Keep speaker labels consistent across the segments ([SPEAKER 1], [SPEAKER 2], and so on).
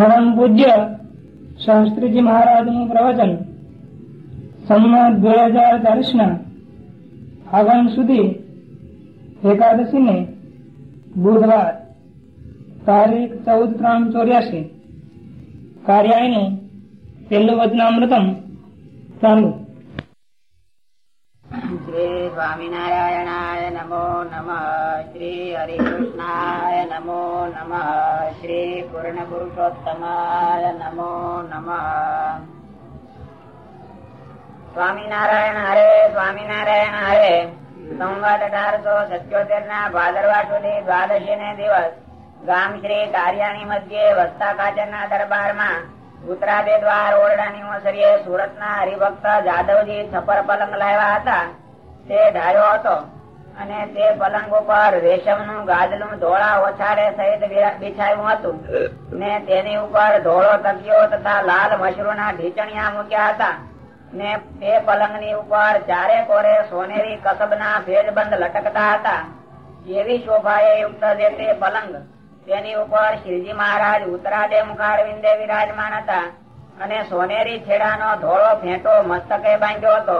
[SPEAKER 1] પરમ પૂજ્ય શાસ્ત્રીજી મહારાજનું પ્રવચન સંમત બે હજાર ચાલીસના આગમ સુધી એકાદશી ને બુધવાર તારીખ ચૌદ ત્રણ ચોર્યાસી કાર્યાયનું પેલું વચનામૃતમ ચાલુ.
[SPEAKER 2] શ્રી સ્વામિનારાયણાય નમો નમઃ શ્રી હરિકૃષ્ણાય નમો નમઃ શ્રી પૂર્ણ પુરુષોત્તમાય નમો નમઃ સ્વામિનારાયણ હરે સ્વામિનારાયણ હરે સંવત અઢારસો સત્યોતેર ના ભાદરવા સુધી દ્વાદશી ને દિવસ ગામ શ્રી કાર્યાણી મધ્યે વસ્તા કાચર ના દરબારમાં ઉત્તરાદે દ્વાર ઓરડાની ઓસરીએ સુરત ના હરિભક્ત જાદવજી છપર પલંગ લાવ્યા હતા। તે ઢાળ્યો હતો અને તે પલંગ ઉપર રેશમનું ગાદલું ધોળા ઓછાડે સહિત બિછાયું હતું. ને તેની ઉપર ધોળો તકિયો તથા લાલ મશરૂ ના ઢીચણિયા મૂક્યા હતા. ને તે પલંગની ઉપર ચારે કોરે સોનેરી કસબ ના ભેજબંધ લટકતા હતા. એવી શોભાએ યુક્ત જે તે પલંગ, તેની ઉપર શ્રીજી મહારાજ ઉત્તરાદે મુખારવિંદે વિરાજમાન હતા. અને સોનેરી છેડાનો ધોળો ફેંટો મસ્તકે બાંધ્યો હતો.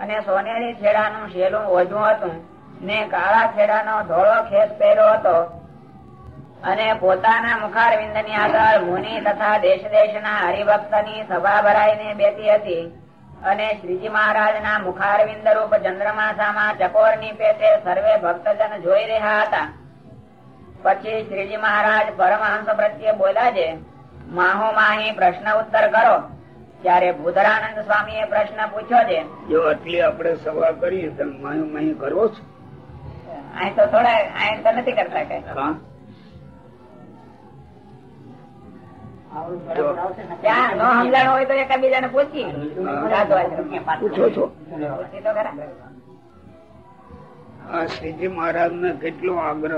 [SPEAKER 2] અને સોનેરી છેડાનું શેલું વધુ હતું. ને કાળા છેડાનો ધોળો ખેસ પહેર્યો હતો. અને પોતાના મુખારવિંદની આગળ મુનિ તથા દેશ દેશના હરિભક્તની સભા ભરાઈને બેઠી હતી. અને શ્રીજી મહારાજ ના મુખારવિંદ રૂપ ચંદ્રમાસામાં ચકોરની પેટે સર્વે ભક્તજન જોઈ રહ્યા હતા. પછી શ્રીજી મહારાજ પરમહંસ પ્રત્યે બોલ્યા છે માહો માહી પ્રશ્ન ઉત્તર કરો. ત્યારે ભૂધરાનંદ સ્વામી એ પ્રશ્ન પૂછ્યો છે.
[SPEAKER 3] જો આટલી આપણે સભા કરીએ તો માયું માહી કરવો છે?
[SPEAKER 2] અહીં તો થોડા અહીં તો નથી કરતા કઈ ત્યાં ન સમજણ હોય તો એકબીજાને પૂછી
[SPEAKER 3] પૂછો છો?
[SPEAKER 2] પૂછી તો ખરા.
[SPEAKER 3] આ શ્રીજી મહારાજ ને કેટલો આગ્રહ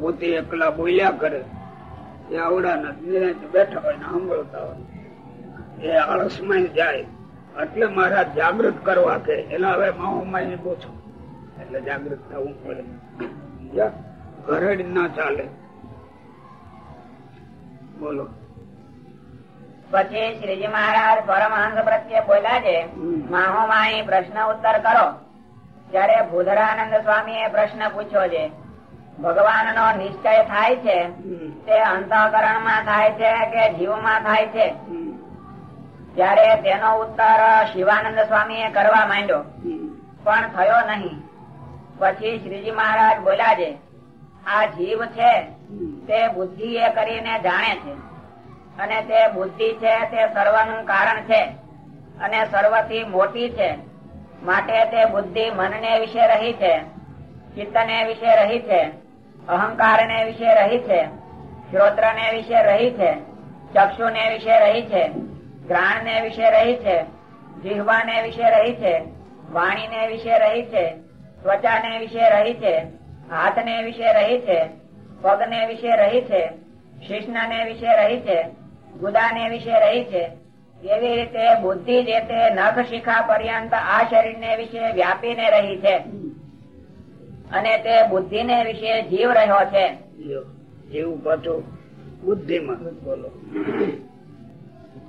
[SPEAKER 3] પોતે એકલા બોલ્યા કરે. એ આવડા નથી બેઠા હોય ને સાંભળતા હોય. એ આળસમાં જાય. એટલે મહારાજ જાગૃત કરવા કે એટલે હવે માહો માં પૂછો. એટલે જાગૃત થવું પડે. ઘરડ ના ચાલે. બોલો.
[SPEAKER 2] પછી શ્રીજી મહારાજ પરમહંસ પ્રત્યે બોલ્યા છે
[SPEAKER 3] હમ.
[SPEAKER 2] માહો માહી પ્રશ્ન ઉત્તર કરો. ત્યારે ભૂધરાનંદ સ્વામી એ પ્રશ્ન પૂછ્યો છે ભગવાન નો નિશ્ચય થાય છે. તે અંતઃકરણમાં થાય છે કે જીવમાં થાય છે? ત્યારે તેનો ઉત્તર શિવાનંદ સ્વામી એ કરવા માંડ્યો. પણ થયો નહીં. પછી શ્રીજી મહારાજ બોલ્યા છે આ જીવ છે તે બુદ્ધિ એ કરીને જાણે છે. અને તે બુદ્ધિ છે તે સર્વનું કારણ છે. અને સર્વથી મોટી છે. માટે તે બુદ્ધિ મનને વિશે રહી છે. ચિત્તને વિશે રહી છે અહંકારને વિશે રહી છે શ્રોત્રને વિશે રહી છે ચક્ષુને વિશે રહી છે ઘ્રાણને વિશે રહી છે જીહવા ને વિશે રહી છે વાણીને વિશે રહી છે ત્વચાને વિશે રહી છે હાથને વિશે રહી છે પગને વિશે રહી છે શિષ્ણને વિશે રહી છે ગુદા ને વિશે રહી છે એવી રીતે બુદ્ધિ જે તે નખ શિખા પર્યંત આ શરીરને વિશે વ્યાપીને રહી છે અને તે બુદ્ધિ ને વિશે જીવ રહ્યો છે.
[SPEAKER 3] એવું પાછું બુદ્ધિમાં. બોલો.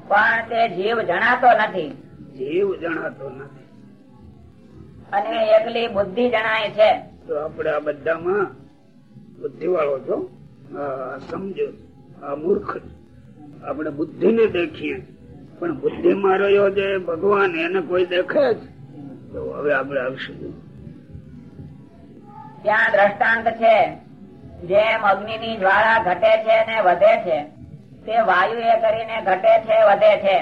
[SPEAKER 2] પણ તે જીવ જણાતો નથી.
[SPEAKER 3] જીવ જણાતો નથી.
[SPEAKER 2] અને એકલી બુદ્ધિ જણાય છે.
[SPEAKER 3] તો આપણે આ બધામાં બુદ્ધિ વાળો છો સમજો. આ મૂર્ખ. આપણે બુદ્ધિ ને દેખીએ. પણ બુદ્ધિ માં રહ્યો જે ભગવાન એને કોઈ દેખે જ. તો હવે આપણે આવશું.
[SPEAKER 2] ત્યાં દ્રષ્ટાંત છે. જેમ અગ્નિ ની જ્વાળા ઘટે છે ને વધે છે, તે વાયુ એ કરીને ઘટે છે, વધે છે.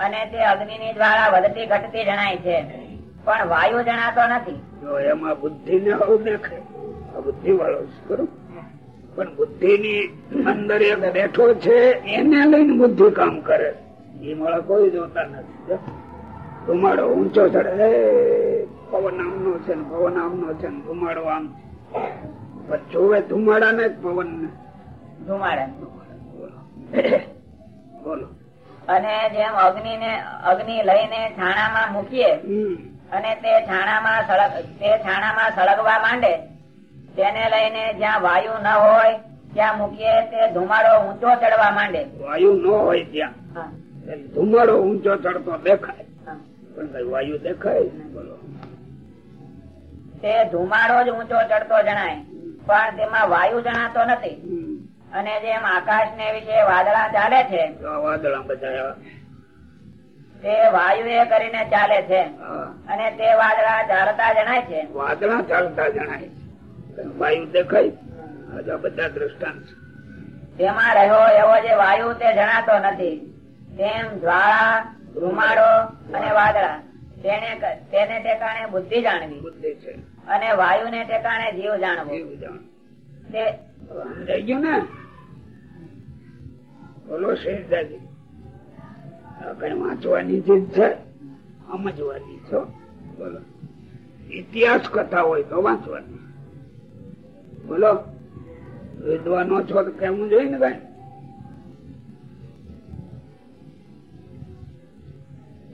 [SPEAKER 2] અને તે અગ્નિ ની જ્વાળા વધતી ઘટતી જણાય છે. પણ વાયુ જણાતો નથી.
[SPEAKER 3] એમાં બુદ્ધિ ને આવું દેખે બુદ્ધિ વાળો? પણ બુદ્ધિ ની અંદર એક બેઠો છે, એને લઈને બુદ્ધિ કામ કરે. એ મળે કોઈ જોતા નથી. ધુમાડો ઊંચો ચડે. પવન આમનો છે ને પવન આમનો છે ને ધુમાડો આમ. પણ જોવે ધુમાડા ને પવન ને
[SPEAKER 2] ધુમાડે
[SPEAKER 3] બોલો.
[SPEAKER 2] અને જેમ અગ્નિ ને અગ્નિ લઈને છાણામાં મૂકીએ અને તે છાણામાં સળગ તે છાણામાં સળગવા માંડે તેને લઈને જ્યાં વાયુ ન હોય ત્યાં મૂકીએ તે ધુમાડો ઊંચો ચડવા માંડે.
[SPEAKER 3] વાયુ ન હોય ત્યાં. ધુમાડો ઊંચો ચડતો દેખાય. પણ કઈ વાયુ દેખાય બોલો.
[SPEAKER 2] તે ધુમાડો જ ઊંચો ચડતો જણાય. પણ તેમાં વાયુ જણાતો નથી. અને જેમ આકાશ ને વિશે વાદળા ચાલે છે
[SPEAKER 3] તો.
[SPEAKER 2] તે વાયુ એ કરીને ચાલે છે. અને તે વાદળા ચાલતા જણાય છે.
[SPEAKER 3] વાદળા ચાલતા જણાય વાયુ દેખાય. બધા દ્રષ્ટાંત
[SPEAKER 2] તેમાં રહ્યો એવો જે વાયુ તે જણાતો નથી. તેમ જ્વાળા ધુમાડો અને વાદળા. તેને તેને કારણે બુદ્ધિ જાણવી.
[SPEAKER 3] બુદ્ધિ છે.
[SPEAKER 2] અને વાયુ ને ટેકાણે જીવ જાણવો.
[SPEAKER 3] સમજાઈ ગયું ને? બોલો આ વાંચવાની ચીજ છે? સમજવાની છો બોલો. ઇતિહાસ કથા હોય તો વાંચવાની. બોલો. વિદ્વાનો છો તો કેવું જોઈએ ને ભાઈ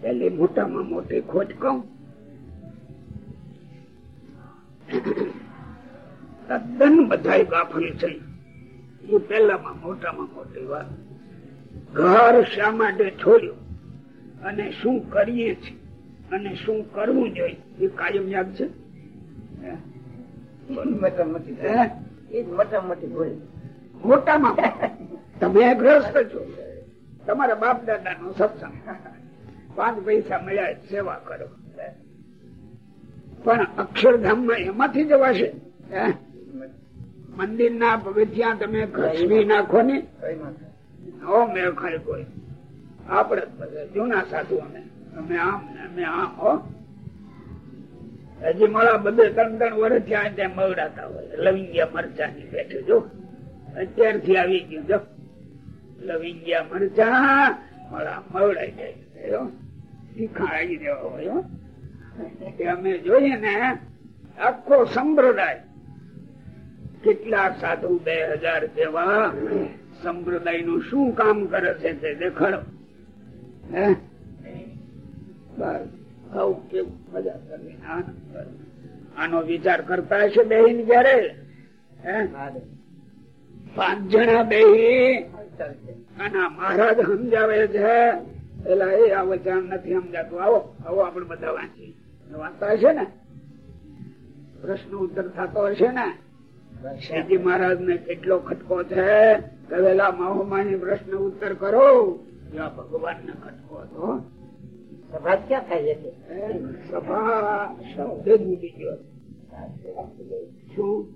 [SPEAKER 3] પેલી મોટામાં મોટી ખોટ કહું. તદ્દન બધા ગાફલ છે. એ પહેલામાં મોટામાં મોટી વાત ઘર શા માટે છોડ્યું? અને શું કરીએ છીએ? અને શું કરવું જોઈએ? એ કાયમ યાદ છે? મોટામાં તમે ગ્રસ્ત છો. તમારા બાપ દાદા નો સત્સંગ. પાંચ પૈસા મળ્યા સેવા કરો. પણ અક્ષરધામમાં એમાંથી જવાશે? મંદિર ના પગથિયા તમે ઘસવી નાખો ને? ઓ મેળ ખાય કોઈ. આપડે જૂના સાધુ અમે. અમે આમ અમે આમ, હો. હજી મારા બધે ત્રણ ત્રણ વર્ષ ત્યાં ત્યાં મવડાતા હોય લવિંગિયા મરચા ની બેઠું જો. અત્યારથી આવી ગયું, જો. લવિંગિયા મરચા, મારા મવડાઈ જાય હો. આવી દેવા હોય, હો. એ અમે જોઈએ ને આખો સંપ્રદાય કેટલા સાધુ બે હજાર જેવા સંપ્રદાયનું શું કામ કરે છે તે દેખાડો. હે? કેવું મજા કરવી આનો વિચાર કરતા હશે બેહીન જયારે પાંચ જણા બેહી અને મહારાજ સમજાવે છે પેલા એ આ વચન નથી સમજાતું. આવો આવો આપડે બધા વાંચી વાંચતા હશે ને? પ્રશ્ન ઉત્તર થતો હશે ને? શ્રીજી મહારાજ ને કેટલો ખટકો છે? કવેલા માહોમાની પ્રશ્ન ઉત્તર કરો. જ્યાં ભગવાન ને ખટકો હતો.
[SPEAKER 2] સભા ક્યાં થાય છે?
[SPEAKER 3] સભા શબ્દ જ ઉડી ગયો. શું?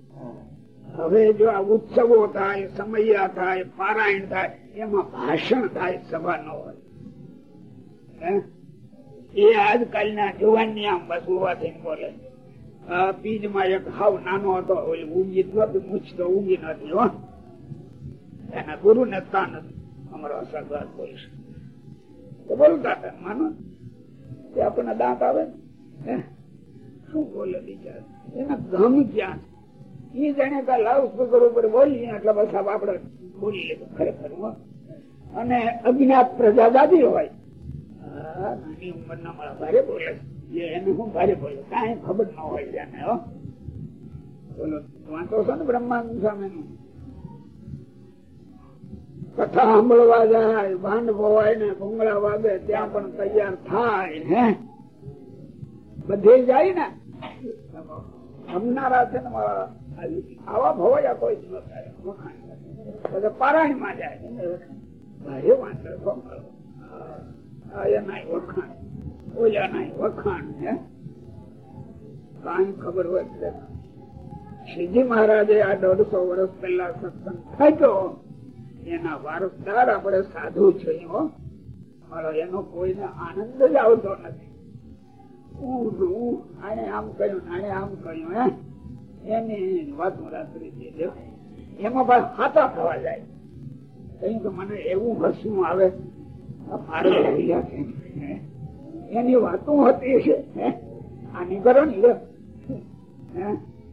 [SPEAKER 3] હવે જો આ ઉત્સવો થાય સમયા થાય પારાયણ થાય એમાં ભાષણ થાય સભા ન હોય હે? એ આજકાલના જુવાનની આમ બસ ઊભા થઈને બોલે આ બીજમાં એક હાવ નાનો હતો ઊંઘી નહોતી મૂછ તો ઊંઘી નથી હો એના ગુરુ ને તાન. અમારો અસરદાર બોલીશ તો બોલતા હતા માનો, તે આપણને દાંત આવે? શું બોલે બિચારા એના ગમ ક્યાં એ જાણે કે લાઉડ સ્પીકર ઉપર બોલીએ એટલે બસ આપડે બોલી લીધું, ખરેખર. અને અજ્ઞાત પ્રજા દાદી હોય આ ઉંમર ના મારા ભારે બોલે એને હું ભારે બોલે કાંઈ ખબર ના હોય એને બોલો વાંચો છો ને બ્રહ્માંડ સામે કથા સાંભળવા જાય ભાંડ ભવાય ને ભૂંગળા વાગે ત્યાં પણ તૈયાર થાય હે બધે જાય ને રમનારા છે ને મારા આવી. ભવાયા કોઈ જ ન થાય વખાણ પારાયણમાં જાય ભારે વાંચે એનાય ખબર હોય શ્રીજી મહારાજે આ દોઢસો વર્ષ પહેલા સત્સંગ થયો એના વારસદાર આપણે સાધુ છે એનો કોઈને આનંદ જ આવતો નથી. હું આને આમ કર્યું, આને આમ કર્યું, હે? એની વાતો રાત્રિ એમાં પણ હાથા થવા જાય. કઈ મને એવું હસવું આવે. એની વાતો હતી છે આની કરો ને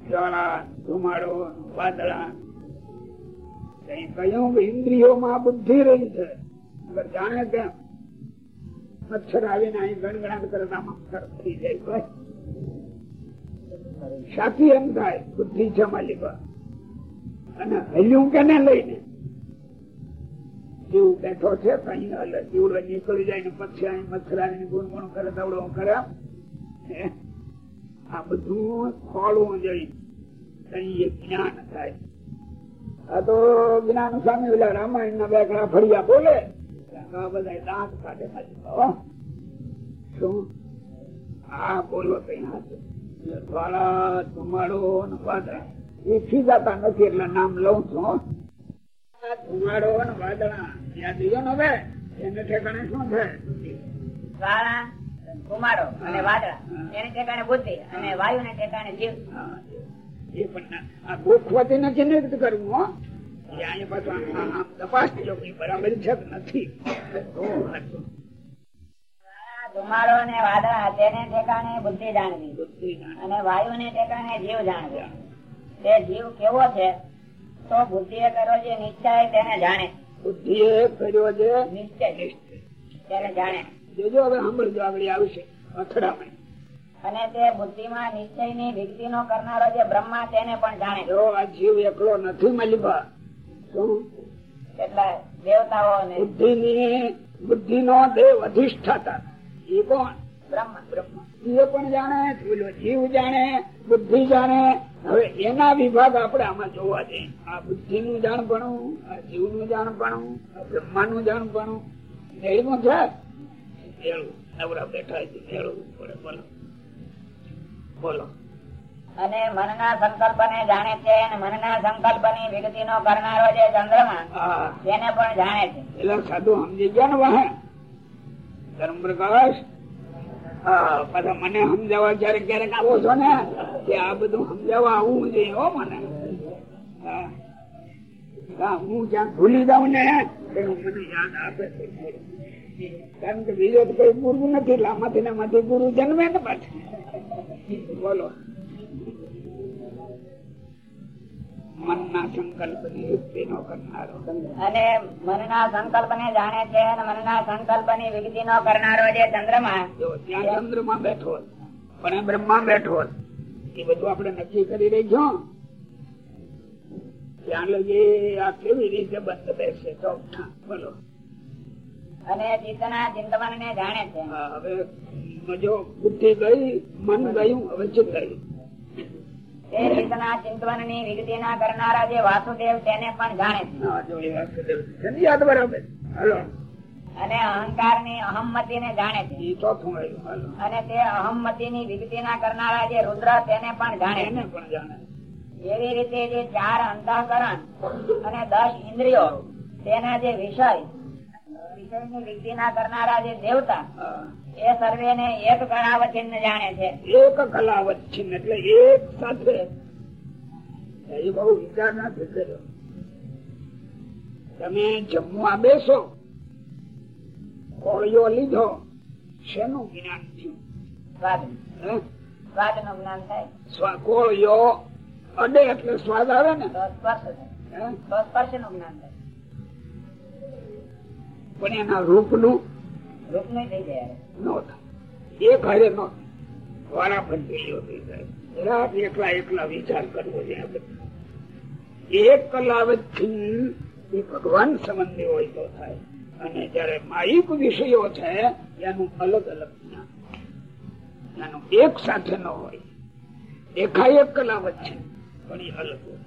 [SPEAKER 3] જ્વાળા ધુમાડો, વાદળા. કહ્યું કે ઇન્દ્રિયોમાં બુદ્ધિ રહી છે? જાણે કેમ મચ્છર આવીને અહીં ગણગણાટ કરતા મચ્છર થઈ જાય સાથી એમ થાય, બુદ્ધિ છે માલિક અને હલ્યું કેને લઈને? જીવ બેઠો છે જીવ નીકળી જાય ને પછી અહીં મથરા ગુણગુણ ગુણ કરે, દવડો કરે? આ બધું ખોળવું જોઈએ જ્ઞાન થાય. આ તો જ્ઞાન સ્વામી ઓલા રામાયણ ના બેકડા ફળિયા બોલે. બધા દાંત કાઢે. શું? આ બોલો કઈ હાથે. ધુમાડો એ ખીજાતા નથી, એટલે નામ લઉં છું. આ ધુમાડો ને વાદળા યાદ રહ્યો ને હવે એને ઠેકાણે શું છે?
[SPEAKER 2] જ્વાળા ધુમાડો અને વાદળા એને ઠેકાણે બુદ્ધિ અને વાયુ ને ઠેકાણે જીવ.
[SPEAKER 3] એ પણ ના- આ ગોખવાથી નથી નિર્ત કરવું હો. એ અહીંયા પાછું આમ- આમ- આમ તપાસજો કે બરાબર છે નથી. તો હાચું.
[SPEAKER 2] જ્વાળા, ધુમાડો અને વાદળા તેને ઠેકાણે બુદ્ધિ જાણવી અને વાયુ ને ઠેકાણે જીવ જાણવી. તે જીવ કેવો છે? તો બુદ્ધિ કર્યો છે નિશ્ચય તેને જાણે.
[SPEAKER 3] બુદ્ધિએ કર્યો છે?
[SPEAKER 2] નિશ્ચય. તેને જાણે.
[SPEAKER 3] જોજો હવે સાંભળજો આગળ આવશે. અથડામણ.
[SPEAKER 2] અને તે બુદ્ધિમાં નિશ્ચયની વિગતિ નો કરનારો જે બ્રહ્મા તેને પણ જાણે.
[SPEAKER 3] જો આ જીવ એકલો નથી મલિબા
[SPEAKER 2] એટલે દેવતાઓ
[SPEAKER 3] બુદ્ધિ ની બુદ્ધિ નો દેવ અધિષ્ઠાતા. એ કોણ?
[SPEAKER 2] બ્રહ્મા.
[SPEAKER 3] બ્રહ્મા. એ પણ જાણે ઓલો જીવ જાણે બુદ્ધિ જાણે. હવે એના વિભાગ આપણે આમાં જોવા છે આ બુદ્ધિ નું જાણપણું આ જીવનું જાણપણું આ બ્રહ્મા નું જાણપણું. મેળવું છે? નવરા બેઠા છે મેળવું પડે. બોલો. બોલો.
[SPEAKER 2] અને મનના સંકલ્પ ને જાણે છે અને મનના સંકલ્પની વિગતિ નો કરનારો જે ચંદ્રમા તેને પણ જાણે છે.
[SPEAKER 3] એટલે સાધુ સમજી ગયા ને વાહે? ધર્મ પ્રકાશ? પાછા મને સમજાવવા ક્યારેક ક્યારેક આવો છો ને, કે આ બધું સમજાવવા આવવું જોઈએ હો મને. હા. જ્યાં ભૂલી જાઉં ને મને યાદ આપે કારણ કે બીજો તો કઈ ગુરુ નથી આમાંથી ને આમાંથી ગુરુ જન્મે ને પાછું. બોલો. મનના સંકલ્પ નો કરનારો.
[SPEAKER 2] અને મનના સંકલ્પ ને જાણે છે અને મનના સંકલ્પની વિગતિ નો કરનારો જે ચંદ્રમા.
[SPEAKER 3] ત્યાં ચંદ્રમાં બેઠો પણ બ્રહ્મા બેઠો એ બધું આપણે નક્કી કરી રહી છો ત્યાં લગી આ કેવી રીતે બંધ બેસે ચોકઠા બોલો.
[SPEAKER 2] અને ચિત્તના ચિંતવન ને જાણે છે.
[SPEAKER 3] હવે મજો બુદ્ધિ ગઈ મન ગયું હવે ચિત્ત ગયું.
[SPEAKER 2] તે રીતના ચિંતવનની વિગતિ ના કરનારા જે વાસુદેવ તેને પણ જાણે છે.
[SPEAKER 3] યાદ બરાબર. હાલો.
[SPEAKER 2] અને અહંકારની અહમતિ ને જાણે છે.
[SPEAKER 3] એ ચોથું આવ્યું હાલો.
[SPEAKER 2] અને તે અહમતિ ની વિગતિ ના કરનારા જે રુદ્ર તેને પણ જાણે છે. એવી રીતે જે ચાર અંતઃકરણ અને દસ ઇન્દ્રિયો તેના જે વિષય વિષયની વિગતિ ના કરનારા જે દેવતા. એ સર્વે ને એક કળાવચિન્ન જાણે છે.
[SPEAKER 3] એક કલા વચ્ચે એટલે એક સાથે. એ બહુ વિચાર નથી કર્યો તમે જમવા બેસો. કોળિયો લીધો. શેનું જ્ઞાન થયું?
[SPEAKER 2] સ્વાદ. નું જ્ઞાન થાય.
[SPEAKER 3] કોળિયો અડે એટલે સ્વાદ આવે ને?
[SPEAKER 2] સ્પર્શનું જ્ઞાન થાય.
[SPEAKER 3] પણ એના રૂપનું
[SPEAKER 2] રૂપ થઈ જાય.
[SPEAKER 3] થાય. એક હારે નો વારા ફંટેલીઓ થઈ એકલા એકલા વિચાર કરવો જોઈએ. એક કલાવતથી એ ભગવાન સંબંધી હોય તો થાય. અને જયારે માહિક વિષયો છે, એનું અલગ અલગ જ્ઞાન. એનું એક સાથે ન હોય. દેખાય એક કલાવત છે, પણ એ અલગ હોય.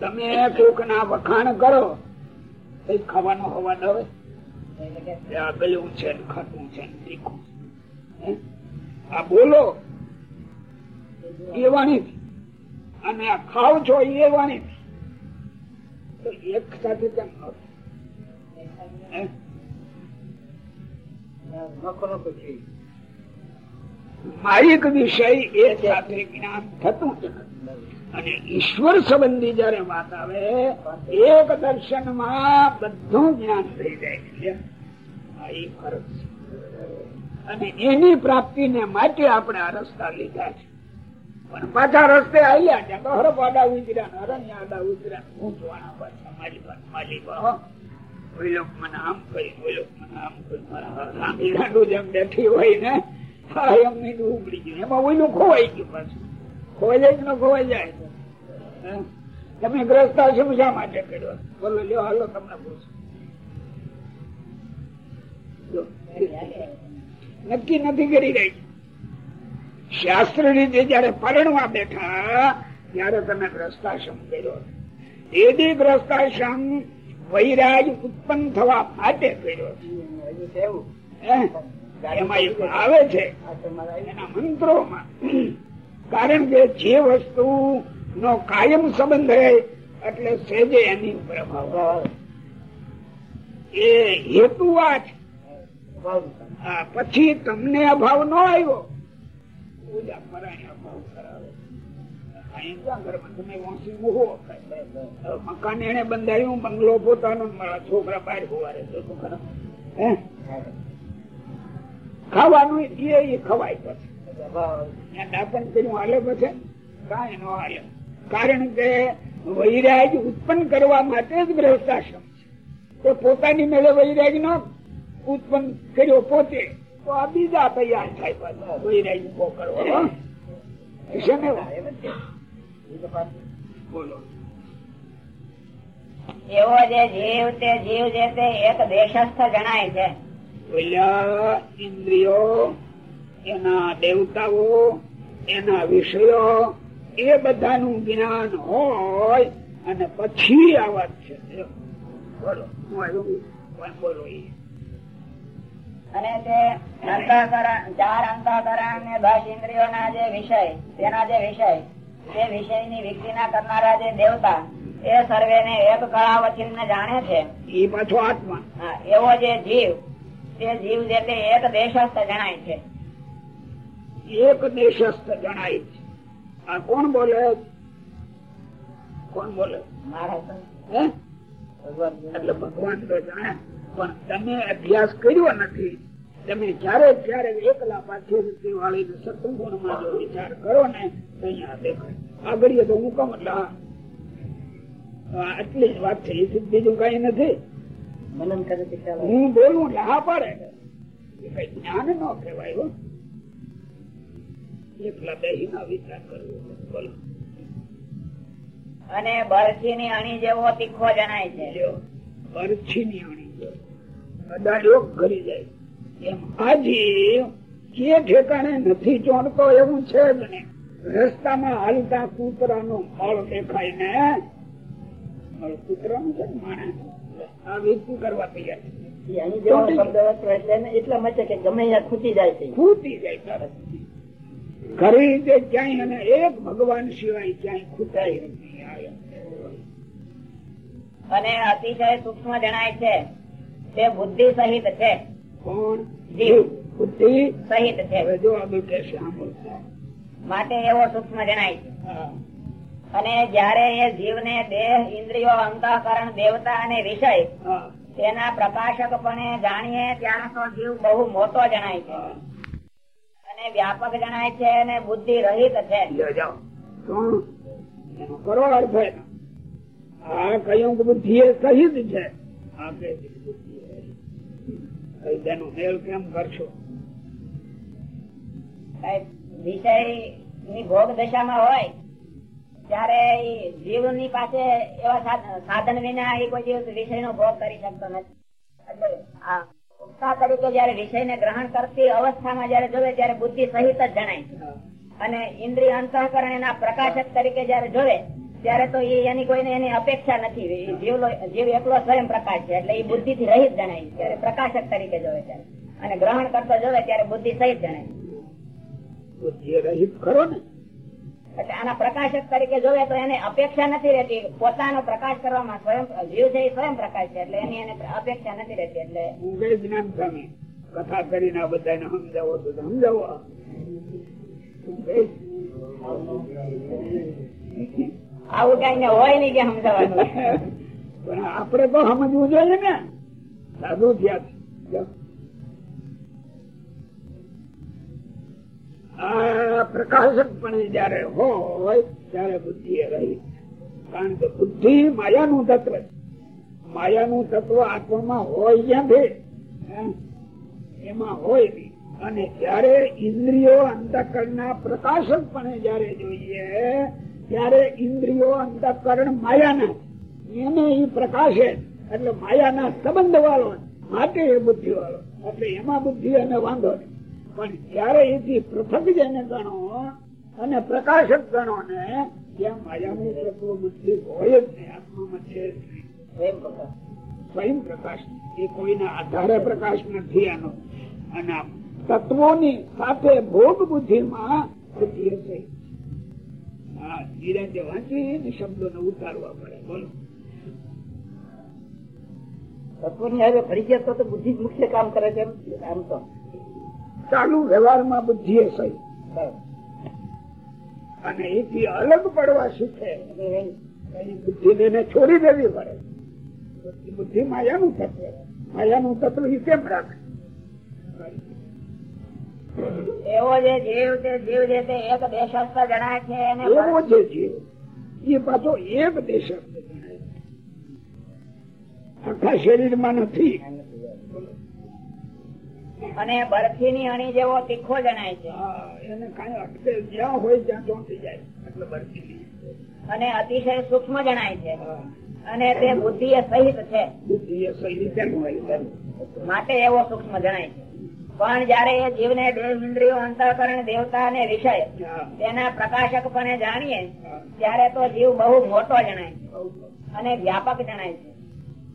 [SPEAKER 3] તમે કોક ના વખાણ કરો એ ખાવાનો હવા. ન આ ગળ્યું છે ખાટું છે તીખું. આ બોલો. એ વાણી અને આ ખાવ છો એ વાણી તો એક સાથે કેમ ન થાય? હે? માયિક વિષય એ સાથે જ્ઞાન થતું જ અને ઈશ્વર સંબંધી જયારે વાત આવે, એક દર્શનમાં બધું જ્ઞાન થઈ જાય છે. આ એ ફરક છે. અને એની પ્રાપ્તિ ને માટે આપણે આ રસ્તા લીધા છે. પણ પાછા રસ્તે આવ્યા ત્યાં તો હરપ આડા ઉતર્યા ને આડા ઉતર્યા જોવાના પાછા મારી પાસે માલી પાસે ઓઈ લોક મને આમ કહ્યું ઓઈ લોક મને આમ કહ્યું મારા બેઠી હોય ને એમ નહીં ઉગડી ગયું. એમાં ઓઈલું ખોવાઈ ગયું પાછું. ખોવાઈ જાય કે ન ખોવાઈ જાય. હે? તમે ગ્રસ્તાશ્રમ શા માટે કર્યો? બોલો લ્યો હાલો તમને પૂછો. નક્કી નથી કરી રહી. શાસ્ત્ર રીતે જયારે પરણવા બેઠા ત્યારે તમે ગ્રસ્તાશ્રમ કર્યો. એદી ગ્રસ્તાશ્રમ વૈરાગ ઉત્પન્ન થવા માટે કર્યો. હે? એમાં એક આવે છે. એના મંત્રોમાં. કારણ કે જે વસ્તુ નો કાયમ સંબંધ રહે, એટલે સેજે એની પ્રભાવ. એ હેતુ આ છે. પછી તમને અભાવ ન આવ્યો. પૂજા પરાય અભાવ કરાવે. મકાન એને બંધાયું, બંગલો પોતાનો છોકરા બહાર હોવારે તો ખરા? ખાવાનું એ ખવાય પછી દાપણ કારણ કે વૈરાગ ઉત્પન્ન કરવા માટે જ ગ્રહસ્થાશ્રમ તો પોતાની મેળે વૈરાગ ન ઉત્પન્ન કર્યો પોતે, તો આ બીજા તૈયાર થાય વૈરાગ ઊભો કરવો. છે ને? બોલો.
[SPEAKER 2] એવો જે જીવ તે જીવ જે તે એક દેશસ્થ જણાય છે.
[SPEAKER 3] ઇન્દ્રિયો એના દેવતાઓ એના વિષયો એ બધાનું જ્ઞાન હોય અને પછી આ વાત છે. બોલો હું બોલો
[SPEAKER 2] અને તે અંતઃકરણ ચાર અંતઃકરણ ને દસ ઇન્દ્રિયોના જે વિષય તેના જે વિષય તે વિષયની વિકૃતિના કરનારા જે દેવતા એ સર્વેને એક કળા કળાવચિન્ન જાણે છે.
[SPEAKER 3] એ પાછો આત્મા.
[SPEAKER 2] હા, એવો જે જીવ તે જીવ જે તે એક દેશસ્થ જણાય છે.
[SPEAKER 3] એક દેશસ્થ જણાય છે. આ કોણ બોલે? કોણ બોલે? એટલે ભગવાન તો જાણે પણ તમે અભ્યાસ કર્યો નથી. તમે જયારે જયારે એકલા પાછી વાળી સત્સંગુણમાં જો વિચાર કરો ને તો અહીંયા દેખાય. આગળ તો હું કમ એટલે આટલી જ વાત છે. એ બીજું કઈ નથી.
[SPEAKER 2] મનન કરે છે.
[SPEAKER 3] હું બોલું ના પડે. એ કઈ જ્ઞાન ન કહેવાય એકલા બેહી ના વિચાર કરવો. બોલો.
[SPEAKER 2] અને બરછીની અણી જેવો તીખો જણાય છે.
[SPEAKER 3] બરછી ની અણી જો. અડાડ્યો ઘરી જાય. એમ. આજે કે ઠેકાણે નથી ચોંટતો એવું છે જ ને. રસ્તામાં હાલતા કૂતરાનો મળ દેખાય ને. કૂતરાનું છે ને માણસ. કરવા તૈયાર છે.
[SPEAKER 2] અણી જેવો શબ્દ વાપરો એટલે એને એટલા માટે કે ગમે ખૂટી જાય
[SPEAKER 3] ખૂટી જાય તરત ઘરે ક્યાંય અને એક ભગવાન સિવાય ક્યાંય ખૂટાય નહીં
[SPEAKER 2] અને અતિશય સૂક્ષ્મ જણાય છે તે બુદ્ધિ સહિત છે.
[SPEAKER 3] કોણ?
[SPEAKER 2] જીવ.
[SPEAKER 3] બુદ્ધિ?
[SPEAKER 2] સહિત છે.
[SPEAKER 3] જો
[SPEAKER 2] માટે એવો સૂક્ષ્મ જણાય છે. અને જયારે એ જીવને દેહ ઇન્દ્રિયો અંતઃકરણ દેવતા અને વિષય તેના પ્રકાશકપણે જાણીએ ત્યારે તો જીવ બહુ મોટો જણાય છે. અને વ્યાપક જણાય છે અને બુદ્ધિ રહિત છે
[SPEAKER 3] કરો અર્થ આ કયું બુદ્ધિ એ સહિત છે. આ કે છે બુદ્ધિ એ રહિત. કઈ તેનો મેળ કેમ કરશો?
[SPEAKER 2] વિષયની ભોગ દશામાં હોય ત્યારે જીવની પાસે એવા સાધન વિના એ કોઈ દિવસ વિષય નો ભોગ કરી શકતો નથી. એટલે ઉપતા તરીકે જયારે વિષય ને ગ્રહણ કરતી અવસ્થામાં જયારે જોવે ત્યારે બુદ્ધિ સહિત જ જણાય અને ઇન્દ્રિય અંતઃકરણ એના પ્રકાશક તરીકે જયારે જોવે ત્યારે તો એ એની કોઈને એની અપેક્ષા નથી. જીવ જીવ એકલો સ્વયં પ્રકાશ છે એટલે એ બુદ્ધિ થી રહિત જણાય ત્યારે પ્રકાશક તરીકે જોવે ત્યારે. અને ગ્રહણ કરતો જોવે ત્યારે બુદ્ધિ સહિત જણાય
[SPEAKER 3] બુદ્ધિ રહિત ખરો ને
[SPEAKER 2] એટલે આના પ્રકાશક તરીકે જોવે તો એને અપેક્ષા નથી રહેતી. પોતાનો પ્રકાશ કરવામાં સ્વયં જીવ છે એ સ્વયં પ્રકાશ છે એટલે એની એને અપેક્ષા નથી રહેતી એટલે
[SPEAKER 3] હું જ્ઞાન સ્વામી કથા કરીને આ બધાને સમજાવો તો સમજાવો.
[SPEAKER 2] આવું કઈ ને હોય નહીં કે સમજાવવાનું
[SPEAKER 3] પણ આપણે તો સમજવું જોઈએ ને. સાધુ થયા છે. પ્રકાશક પણ જયારે હોય, ત્યારે બુદ્ધિ એ રહી. કારણ કે બુદ્ધિ માયાનું તત્વ માયાનું તત્વ આત્મામાં હોય ક્યાંથી? એમાં હોય નહીં અને જયારે ઇન્દ્રિયો અંતકરણના પ્રકાશક પણ જયારે જોઈએ, ત્યારે ઇન્દ્રિયો અંતકરણ માયાના એને એ પ્રકાશે એટલે માયાના સંબંધ વાળો માટે એ બુદ્ધિ વાળો એટલે એમાં બુદ્ધિ અને વાંધો નહીં. પણ જયારે એથી પૃથક જેને ગણો અને પ્રકાશક ગણો ને ત્યાં માયાનું તત્વ બુદ્ધિ હોય જ નહીં આત્મામાં છે
[SPEAKER 2] સ્વયં પ્રકાશ.
[SPEAKER 3] એ કોઈના આધારે પ્રકાશ નથી આનો. અને તત્વોની સાથે ભોગ બુદ્ધિમાં બુદ્ધિ હશે. હા ધીરે વાંચી ને શબ્દોને ઉતારવા પડે. બોલો.
[SPEAKER 2] તત્વોની હવે ફરી ગયા તો બુદ્ધિ મુખ્ય કામ કરે છે આમ તો.
[SPEAKER 3] ચાલુ વ્યવહારમાં બુદ્ધિ સહી. અને એથી અલગ પડવા શીખે બુદ્ધિ એને છોડી દેવી પડે. બુદ્ધિ માયાનું તત્વ માયાનું તત્વ એ કેમ રાખે?
[SPEAKER 2] એવો જે જીવ તે જીવ જે તે એક દેશસ્થ જણાય છે
[SPEAKER 3] એવો જે જીવ એ પાછો એક દેશ આખા શરીરમાં નથી.
[SPEAKER 2] અને બરફી ની અણી જેવો તીખો જણાય છે.
[SPEAKER 3] એને કઈ અટકે જ્યાં હોય ત્યાં ચોંટી જાય. એટલે બરફી
[SPEAKER 2] અને અતિશય સૂક્ષ્મ જણાય છે. અને તે બુદ્ધિ સહિત છે.
[SPEAKER 3] બુદ્ધિ.
[SPEAKER 2] માટે એવો સૂક્ષ્મ જણાય છે. પણ જયારે એ જીવને દેહ ઇન્દ્રિયો અંતઃકરણ દેવતા અને વિષય
[SPEAKER 3] તેના
[SPEAKER 2] તેના પ્રકાશકપણે જાણીએ. ત્યારે તો જીવ બહુ મોટો જણાય છે અને વ્યાપક જણાય છે.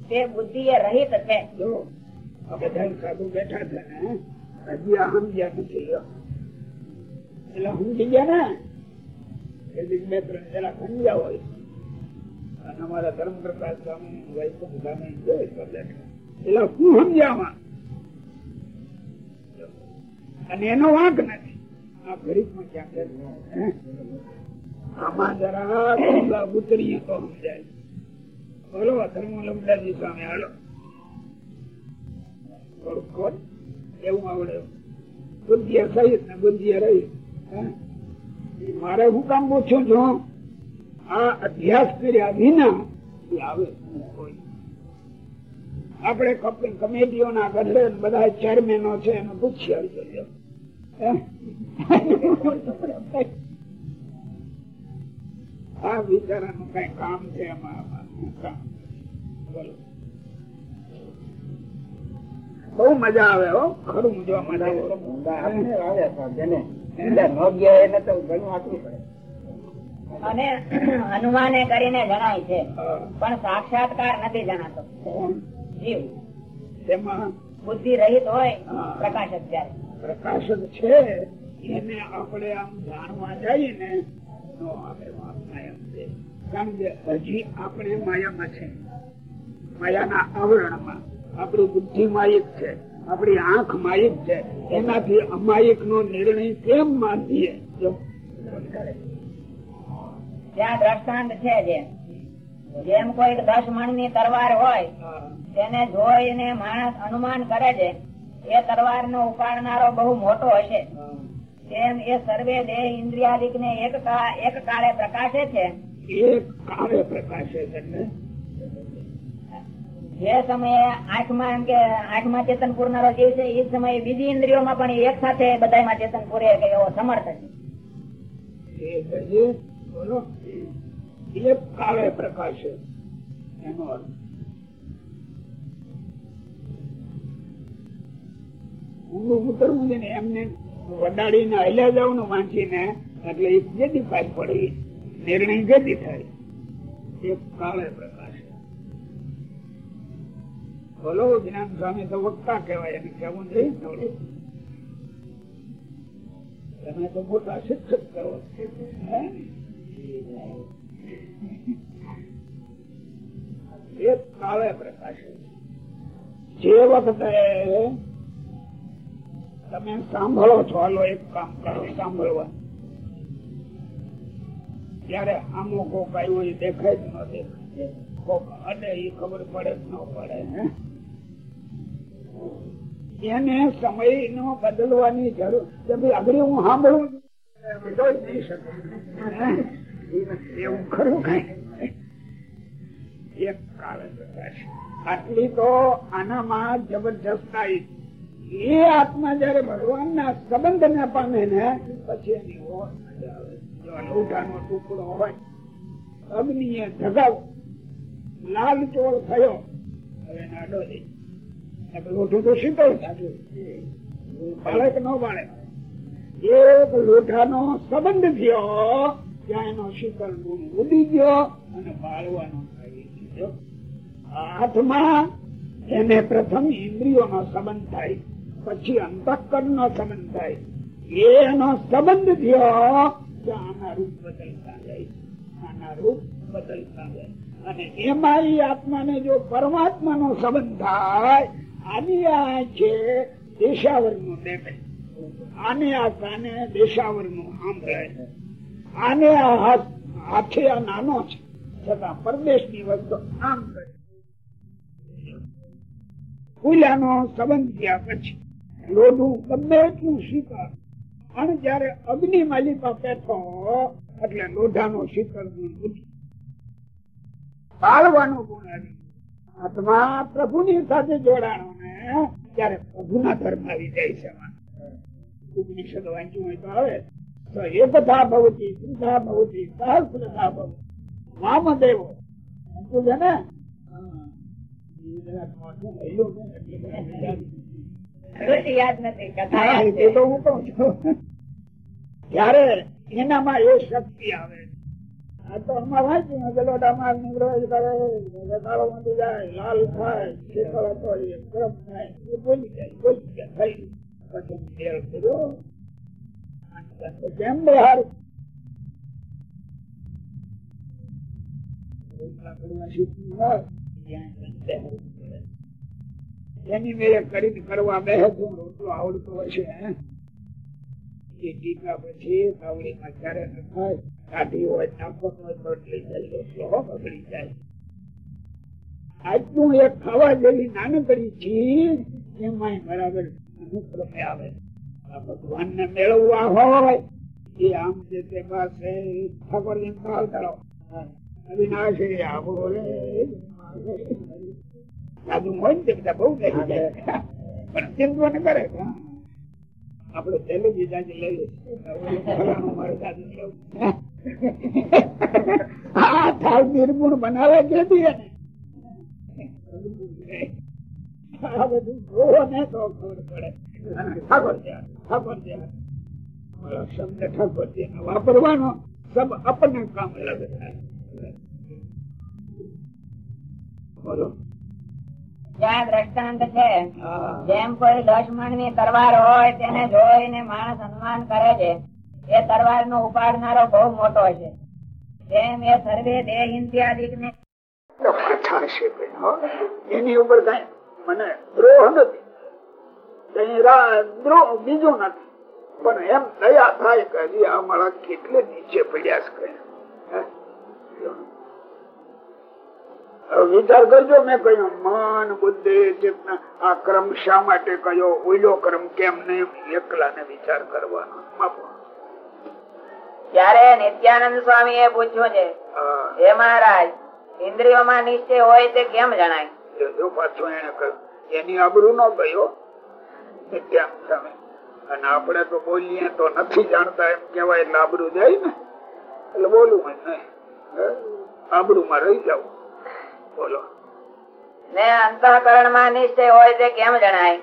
[SPEAKER 2] તે બુદ્ધિ એ રહિત છે.
[SPEAKER 3] અને એનો વાંક નથી. આ ગરીબમાં ક્યાં કે હે? આમાં જરા ઉતરીએ તો સમજાય. બોલો ધર્મ લમદાજી સ્વામી, હાલો. મારે હું કામ પૂછું છું આ અભ્યાસ કર્યા વિના આવે કોઈ આપણે કમિટીઓના ગઢે બધા ચેરમેનો છે એને પૂછી આવી? આ વિચારાનું કઈ કામ છે એમાં કામ બોલો બહુ મજા આવે હો. ખરું મજા મજા
[SPEAKER 2] અને હનુમાને કરીને જણાય છે પણ સાક્ષાત્કાર નથી જણાતો. જીવ.
[SPEAKER 3] તેમાં?
[SPEAKER 2] બુદ્ધિ રહિત હોય પ્રકાશ અત્યારે
[SPEAKER 3] પ્રકાશ છે. એને આપણે આમ જાણવા જઈએ ને તો આપણે એમ છે. કારણ કે હજી આપણે માયામાં છે માયાના આવરણમાં. આપણી બુદ્ધિ માયક છે આપણી આંખ માયક છે એનાથી અમાયક નો નિર્ણય કેમ માનીએ?
[SPEAKER 2] ત્યાં દ્રષ્ટાંત છે જે. જેમ કોઈ દસ મણની તરવાર હોય. તેને જોઈને માણસ અનુમાન કરે છે એ તરવાર નો ઉપાડનારો બહુ મોટો હશે. તેમ એ સર્વે દેહ ઇન્દ્રિયાદિક ને એક કાળે પ્રકાશે છે.
[SPEAKER 3] એક કાળે પ્રકાશે છે
[SPEAKER 2] જે સમયે આંખમાં એમ કે આંખમાં ચેતન પૂરનારો જીવ છે, એ સમયે બીજી ઇન્દ્રિયોમાં પણ એક સાથે બધામાં ચેતન પૂરે કે એવો સમર્થ છે.
[SPEAKER 3] એક ને, એમને વડાડીને હલ્યા જાવ ને વાંચીને, એટલે એ જેથી પાસ પડે, નિર્ણય જેથી થાય એક કાળે પ્રકાશે. બોલો જ્ઞાન સ્વામી તો વક્તા કહેવાય એને કેવું જોઈએ. તમે તો મોટા શિક્ષક કરો સાંભળો છો, હાલો એક કામ કરો, સાંભળવા. ત્યારે આમો કોક આવ્યો એ દેખાય જ ન દેખાય. કોક અડે એ ખબર પડે જ ન પડે, હે? એને સમય નો બદલવાની જરૂર. આગળ હું સાંભળું એવું ખરું કઈ? એક કારણ આટલી તો આનામાં જબરજસ્તાઈ એ આત્મા જયારે ભગવાન ના સંબંધ ને પામે ને પછી એની લોઢાનો ટુકડો હોય અગ્નિ એ જગાવો લાલ ચોળ થયો, હવે નાડો દે એનો પ્રથમ ઇન્દ્રિયો નો સંબંધ થાય પછી અંતઃકરણ નો સંબંધ થાય એનો સંબંધ થયો, ત્યાં આના રૂપ બદલતા જાય આના રૂપ બદલતા જાય. અને એમાં આત્માને જો પરમાત્મા નો સંબંધ થાય આની આ છે દેશાવરનું દેખે આને આ કાને દેશાવરનું સાંભળે આને આ હાથ હાથે આ નાનો છે, છતાં પરદેશની વસ્તુ આમ કરે ફૂલાનો સંબંધ થયા પછી લોઢું ગમે એટલું શીતળ. અને જયારે અગ્નિ માલિકા પેઠો, એટલે લોઢાનો શીતળ ગુણ પાળવાનો ગુણ આવી આત્મા પ્રભુની સાથે જોડાણો ને ત્યારે પ્રભુના ધર્મ આવી જાય છે. ઉપનિષદ વાંચ્યું હોય તો આવે. તો એકથા ભવતી સુધા ભવતી સહસ્રધા ભવતી. વામદેવો. સમજુ છે ને. એ ને બધા. ત્યારે એનામાં એ શક્તિ આવે. ડામાર નિગ્રહ લાલ થાય શીતળ હતો ગરમ થાય એ. એની મેળે કરીને કરવા બેસે તો રોટલો આવડતો હશે? એ ટીકા પછી તાવડીમાં ક્યારે ન થાય કાઢી હોય નાખવાનું રોટલો બગડી જાય. આજનું એક ખાવા જેવી નાનકડી ચીજ એમાં બરાબર અનુક્રમે આવે. ભગવાન ને મેળવવા હોય એ આમ જે તે પાસે ઠાકોરજી કાલ કરો. અવિનાશી આવો રે સાધુ હોય ને તે બધા બહુ કહી જાય. પણ ચિંતા ન કરે. હા. આપડે પેલું બીજા જ લઈએ થાળ નિર્ગુણ બનાવે કે આ બધું જોવો ને તો ખબર પડે. ઠાકોર ઠાકોર શબ્દ ઠાકોર વાપરવાનો સબ આપણને કામ લાગે બોલો.
[SPEAKER 2] ત્યાં દ્રષ્ટાંત છે જેમ કોઈ દસ મણની તરવાર હોય તેને જોઈને માણસ અનુમાન કરે છે. એ તરવાર નો ઉપાડનારો બહુ મોટો છે. તેમ એ સર્વે દેહ ઇન્દ્રિયાદિક ને.
[SPEAKER 3] એની ઉપર કઈ મને દ્રોહ નથી. દ્રોહ બીજું નથી. પણ એમ દયા થાય કે હજી આ મારા કેટલે નીચે પડ્યા છે? વિચાર કરજો, મેં કહ્યું, મન બુદ્ધિ ચેતના આ ક્રમ શા માટે કયો? ઓઈલો ક્રમ કેમ નહીં? એકલા ને વિચાર કરવાનો.
[SPEAKER 2] ત્યારે નિત્યાનંદ સ્વામી એ પૂછ્યું છે
[SPEAKER 3] હા.
[SPEAKER 2] મહારાજ ઇન્દ્રિયોમાં નિશ્ચય હોય તે કેમ જણાય?
[SPEAKER 3] પાછું એને કહ્યું એની આબરૂ નો ગયો? નિત્યાન સામે અને આપણે તો બોલીએ તો નથી જાણતા એમ કેવાય એટલે આબરૂ જાય ને. એટલે બોલું જ નહીં આબરૂ માં રહી જાવ બોલો.
[SPEAKER 2] ને અંતઃકરણમાં નિશ્ચય હોય તે કેમ જણાય?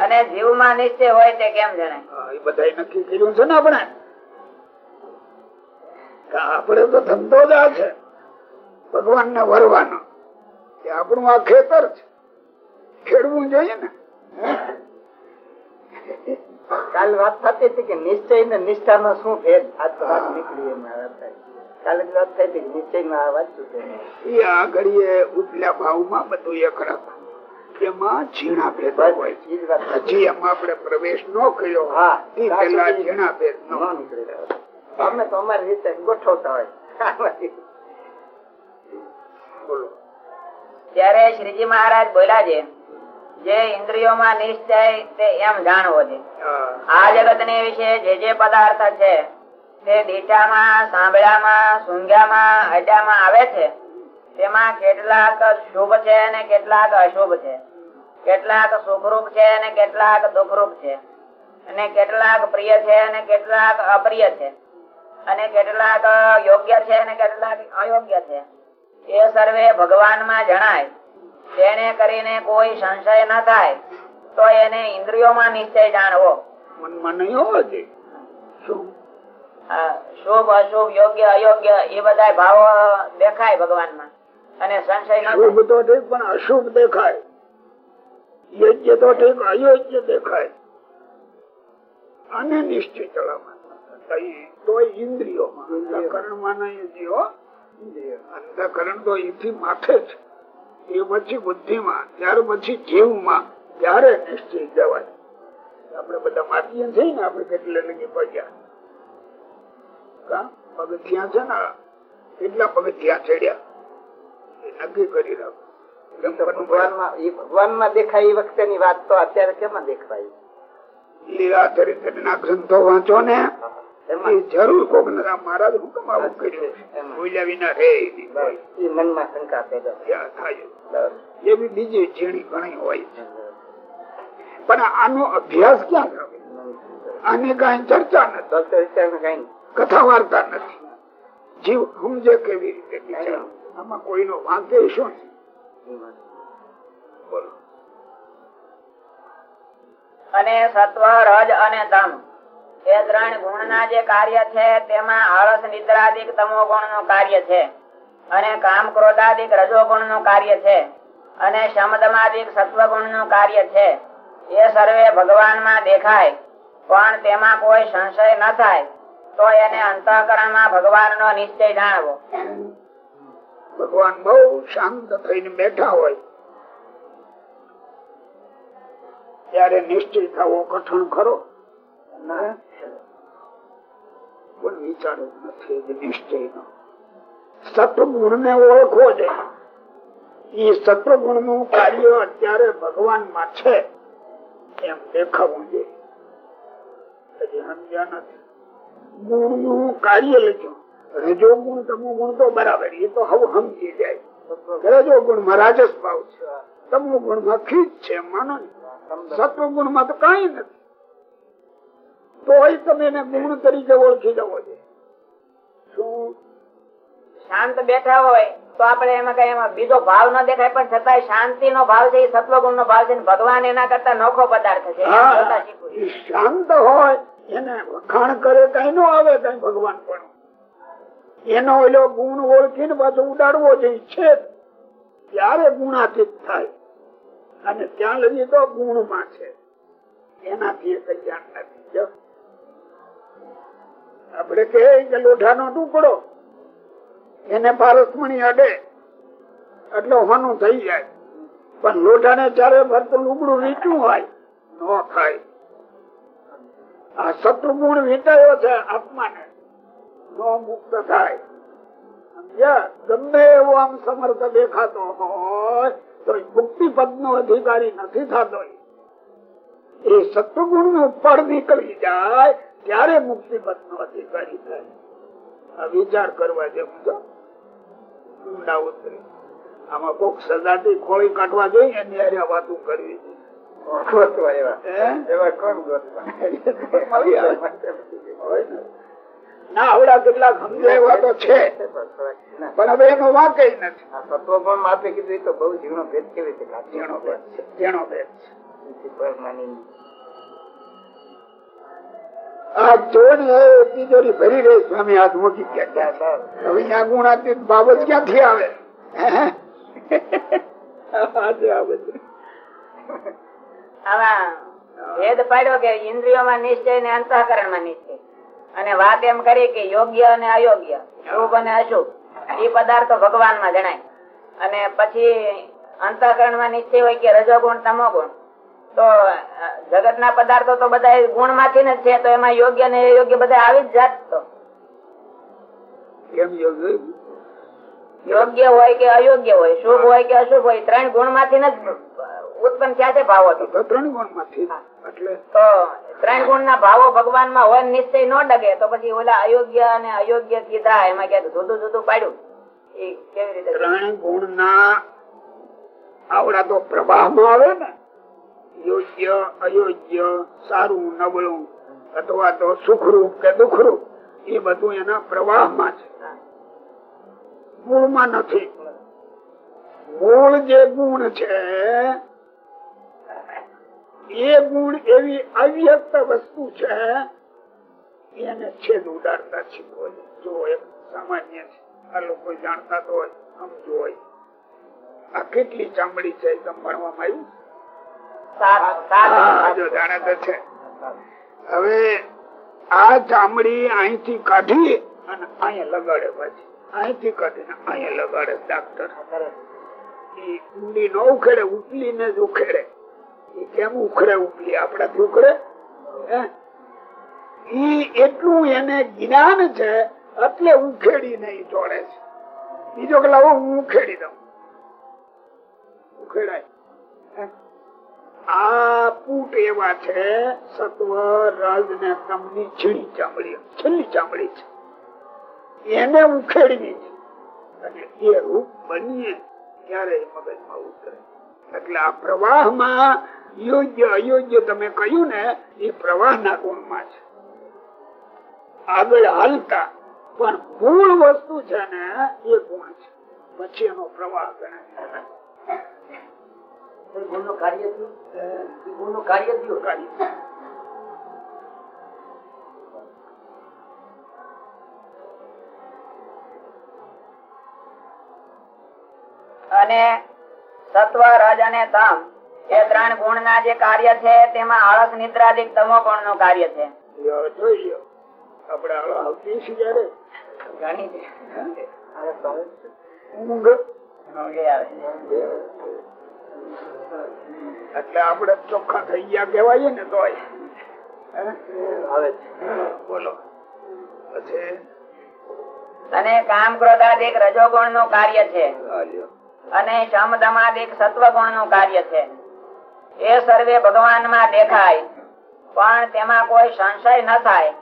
[SPEAKER 2] અને જીવમાં નિશ્ચય હોય તે કેમ જણાય?
[SPEAKER 3] એ બધા નક્કી કર્યું છે ને આપણે? આપણે તો ધંધો જ આ છે. ભગવાન ને વરવાનો. કે આપણું આ ખેતર છે. ખેડવું જોઈએ ને.
[SPEAKER 4] કાલ વાત થતી હતી કે નિશ્ચય ને નિષ્ઠા નો શું ભેદ? આ તો વાત નીકળી કાલે વાત થઈ હતી નિશ્ચયમાં આ વાત
[SPEAKER 3] એ આ ઘડીએ ઉપલા ભાવમાં બધું એક રાખવું. એમાં ઝીણા ભેદ હોય. હજી એમાં આપણે પ્રવેશ ન કર્યો.
[SPEAKER 4] હા
[SPEAKER 3] એ પેલા ઝીણા ભેદ ન
[SPEAKER 4] નીકળી રહ્યો. અમે તો અમારી રીતે ગોઠવતા હોય.
[SPEAKER 3] બોલો.
[SPEAKER 2] ત્યારે શ્રીજી મહારાજ બોલ્યા છે જે ઇન્દ્રિયોમાં નિશ્ચય તે એમ જાણવો છે. આ જગતની વિશે જે જે પદાર્થ છે તે દીઠામાં સાંભળ્યામાં સૂંઘ્યામાં હજામાં આવે છે. તેમાં કેટલાક શુભ છે અને કેટલાક અશુભ છે. કેટલાક સુખરૂપ છે અને કેટલાક દુઃખરૂપ છે. અને કેટલાક પ્રિય છે અને કેટલાક અપ્રિય છે. અને કેટલાક યોગ્ય છે અને કેટલાક અયોગ્ય છે. એ સર્વે ભગવાનમાં જણાય. તેને કરીને કોઈ સંશય ન થાય તો એને ઇન્દ્રિયોમાં નિશ્ચય જાણવો.
[SPEAKER 3] મનમાં નહીં હોવો જોઈએ.
[SPEAKER 2] શુભ અશુભ યોગ્ય અયોગ્ય એ બધા ભાવો દેખાય ભગવાનમાં. અને સંશય ન
[SPEAKER 3] શુભ તો ઠીક પણ અશુભ દેખાય. યોગ્ય તો ઠીક અયોગ્ય દેખાય. અને નિશ્ચય ચલાવવા તો ઇન્દ્રિયોમાં. અંતકરણમાં નહીં જીવો અંધકરણ તો એથી માથે છે એ પછી બુદ્ધિમાં ત્યાર પછી જીવમાં. ત્યારે નિશ્ચય જવાય. આપણે બધા માટીએ થઈ ને આપણે કેટલે લગી પગ્યા પગથિયા છે ને કેટલા પગથિયા ચડ્યા. એ નક્કી કરી રાખો.
[SPEAKER 4] ભગવાનમાં દેખાય એ વખતે ની વાત તો અત્યારે કેમાં દેખાય?
[SPEAKER 3] લીલા ચરિત્ર ના ગ્રંથો વાંચો ને. જરૂર કોક ને. મહારાજ હું કેમ આવું કર્યું. બોલ્યા વિના રે
[SPEAKER 4] મનમાં શંકા પેદા
[SPEAKER 3] થાય. એવી બીજી ઝીણી ઘણી હોય છે. પણ આનો અભ્યાસ ક્યાં કરે આની કઈ ચર્ચા નથી. કથા વાર્તા નથી. જીવ સમજે કેવી રીતે. આમાં કોઈનો વાંકે શું બોલો
[SPEAKER 2] અને સત્વ રજ અને તમ એ ત્રણ ગુણ ના જે કાર્ય છે તેમાં આળસ નિદ્રાદિક તમો ગુણનું કાર્ય છે. અને કામ ક્રોધાદિક રજો ગુણનું કાર્ય છે. અને શમદમાદિક સત્વ ગુણનું કાર્ય છે. એ સર્વે ભગવાનમાં દેખાય. પણ તેમાં કોઈ સંશય ન થાય. તો એને અંતઃકરણમાં ભગવાન નો નિશ્ચય જાણવો.
[SPEAKER 3] ભગવાન બહુ શાંત થઈને બેઠા હોય. ત્યારે નિશ્ચય થવો કઠણ ખરો. પણ વિચાર નથી નિશ્ચય સત્વગુણ ને ઓળખો છે. એ સત્વગુણનું કાર્ય અત્યારે ભગવાનમાં છે. એમ દેખાવું જોઈએ. ગુણનું કાર્ય લખ્યું રજો ગુણ તમો ગુણ તો બરાબર, એ તો હવે સમજી જાય. રજો ગુણમાં રાજસ ભાવ છે. તમો ગુણમાં ખીચ છે, માનો સત્વ ગુણમાં તો કઈ નથી. તો તમે એને ગુણ તરીકે ઓળખી જવો છે. શું?
[SPEAKER 2] શાંત બેઠા હોય તો આપણે એમાં કઈ એમાં બીજો ભાવ ન દેખાય પણ છતાંય શાંતિ નો ભાવ છે એ સત્વગુણ નો ભાવ છે ભગવાન એના કરતા નોખો પદાર્થ છે.
[SPEAKER 3] શાંત હોય એને વખાણ કરે કઈ નો આવે કઈ ભગવાન પણ. એનો ઓલો ગુણ ઓળખીને પાછો ઉડાડવો જોઈએ છે ત્યારે ગુણાતીત થાય. અને ત્યાં લગી તો ગુણમાં છે. એનાથી એ કલ્યાણ નથી. જો. કે લોઢા નો ટુકડો, એને પારસમણી અડે, એટલે હોનું થઈ જાય. પણ લોઢાને જયારે ભરતું લુગડું નીચું હોય, ન થાય આ શત્રુગુણ વીંટાયો છે આત્માને, નો મુક્ત થાય. ગમે એવો આમ સમર્થ દેખાતો હોય, તો મુક્તિ પદ નો અધિકારી નથી થતો. એ શત્રુગુણનું ફળ નીકળી જાય ત્યારે મુક્તિ પદ નો અધિકારી થાય. આ વિચાર કરવા જેવું છે. ઊંડા ઉતરે. આમાં કોક સજાતી ખોળી કાઢવા જોઈએ એની હારે વાતું કરવી ને. ના આવડા કેટલાક સમજાય તો છે. પણ હવે એનો વાંકે નથી.
[SPEAKER 4] આ સત્વગુણ માપે કીધું તો બહુ ઝીણો ભેદ કેવી રીતે
[SPEAKER 3] જેનો ભેદ છે. ભેદ આ ચોરી તિજોરી ભરી રહી બાબત હે?
[SPEAKER 2] ભેદ પાડ્યો કે ઇન્દ્રિયોમાં નિશ્ચય ને અંતઃકરણમાં નિશ્ચય. અને વાત એમ કરી કે યોગ્ય અને અયોગ્ય, શુભ અને અશુભ, એ પદાર્થો ભગવાનમાં જણાય. અને પછી અંતઃકરણમાં નિશ્ચય હોય કે રજોગુણ, તમોગુણ. તો જગત ના પદાર્થો તો બધા ગુણમાંથી ને છે તો એમાં યોગ્ય ને યોગ્ય બધા આવી જ જાત તો.
[SPEAKER 3] યોગ્ય?
[SPEAKER 2] હોય કે અયોગ્ય હોય શુભ હોય કે અશુભ હોય ત્રણ ગુણમાંથી ને ઉત્પન્ન થયા છે ભાવો
[SPEAKER 3] ત્રણ ગુણમાંથી એટલે?
[SPEAKER 2] તો ત્રણ ગુણ ના ભાવો ભગવાનમાં હોય નિશ્ચય ન ડગે તો પછી ઓલા અયોગ્ય અને અયોગ્ય કીધા એમાં ક્યાંક જુદું જુદું પાડ્યું. એ કેવી રીતે
[SPEAKER 3] ત્રણ ગુણ ના આવડા તો પ્રવાહમાં આવે ને યોગ્ય, અયોગ્ય, સારું, નબળું, અથવા તો સુખરૂપ કે દુઃખરૂપ, એ બધું એના પ્રવાહમાં છે. મૂળમાં નથી. મૂળ જે ગુણ છે, એ ગુણ એવી અવ્યક્ત વસ્તુ છે, એને છેદ ઉડાડતા શીખવો જો એક સામાન્ય છે, આ લોકો જાણતા તો હોય સમજો હોય. આ કેટલી ચામડી છે એ ભણવામાં આવ્યું છે. હવે આ ચામડી અહીંથી કાઢી અને અહીંયા લગાડે પછી. અહીંથી કાઢીને અહીંયા લગાડે ડાક્ટર. ઊંડી ન ઉખેડે ઉપલી ને જ ઉખેડે. એ કેમ ઉખડે ઉપલી આપડાથી ઉખડે એટલું એને જ્ઞાન છે, એટલે ઉખેડીને ને જોડે છે. બીજો કે લાવો હું ઉખેડી દઉં. ઉખેડાય? આ એવા છે, સત્વ, રજ ને તમની છીણી ચામડી. છેલ્લી ચામડી છે. એને ઉખેડવી અને એ રૂપ બનીએ ત્યારે મગજમાં ઉતરે. એટલે આ પ્રવાહમાં યોગ્ય અયોગ્ય તમે કહ્યું ને, એ પ્રવાહના ગુણમાં છે. આગળ હાલતા, પણ મૂળ વસ્તુ છે ને, એ ગુણ છે. પછી એનો પ્રવાહ ગણાય.
[SPEAKER 4] ગુણનું કાર્ય થયું? ગુણનું કાર્ય થયું?
[SPEAKER 3] કાર્ય.
[SPEAKER 2] અને સત્વ રજ અને તમ એ ત્રણ ગુણ ના જે કાર્ય છે તેમાં આળસ નિદ્રાદિક તમો ગુણનું કાર્ય છે.
[SPEAKER 3] આપડે લ્યો. આવતી જયારે. ઊંઘ
[SPEAKER 2] આવે.
[SPEAKER 3] એટલે આપડે ચોખ્ખા થઈ ગયા કેવાય ને
[SPEAKER 4] તો
[SPEAKER 3] બોલો. પછી?
[SPEAKER 2] અને કામ ક્રોધાદિક રજોગુણનું કાર્ય છે. અને શમ દમાદિક સત્વ ગુણનું કાર્ય છે. એ સર્વે ભગવાનમાં દેખાય. પણ તેમાં કોઈ સંશય ન થાય.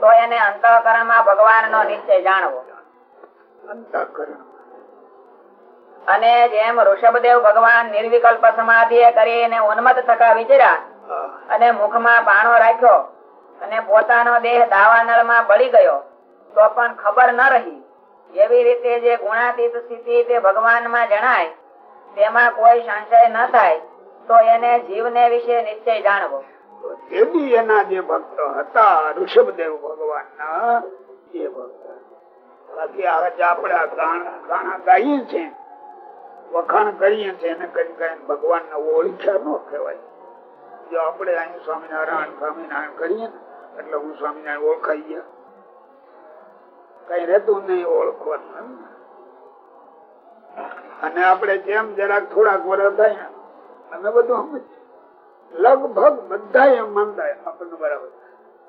[SPEAKER 2] તો એને અંતઃકરણમાં ભગવાન નો નિશ્ચય જાણવો.
[SPEAKER 3] અંતઃકરણ.
[SPEAKER 2] અને જેમ ઋષભદેવ ભગવાન નિર્વિકલ્પ સમાધિ કરીને ઉન્મત થતા વિચર્યા. અને મુખમાં પાણો રાખ્યો અને પોતાનો દેહ દાવાનળમાં બળી ગયો, તો પણ ખબર ન રહી એવી રીતે જે ગુણાતીત સ્થિતિ તે ભગવાનમાં જણાય, તેમાં કોઈ સંશય ન થાય, તો એને જીવને વિશે નિશ્ચય જાણવો
[SPEAKER 3] બી એના જે ભક્ત હતા ઋષભદેવ ભગવાન ના એ ભક્ત બાકી આપણે ગાણા ગાઈએ છીએ વખાણ કરીએ છીએ એને કઈ કઈ ભગવાન ને ઓળખ્યા ન કહેવાય. જો આપણે અહીં સ્વામિનારાયણ સ્વામિનારાયણ કરીએ એટલે હું સ્વામિનારાયણ ઓળખાઈ ગયા. કઈ રહેતું નહીં, ઓળખવાનું અને આપણે જેમ જરાક થોડાક વર્ષ થાય અમે બધું સમજ લગભગ બધા એમ માનતા આપણને બરાબર.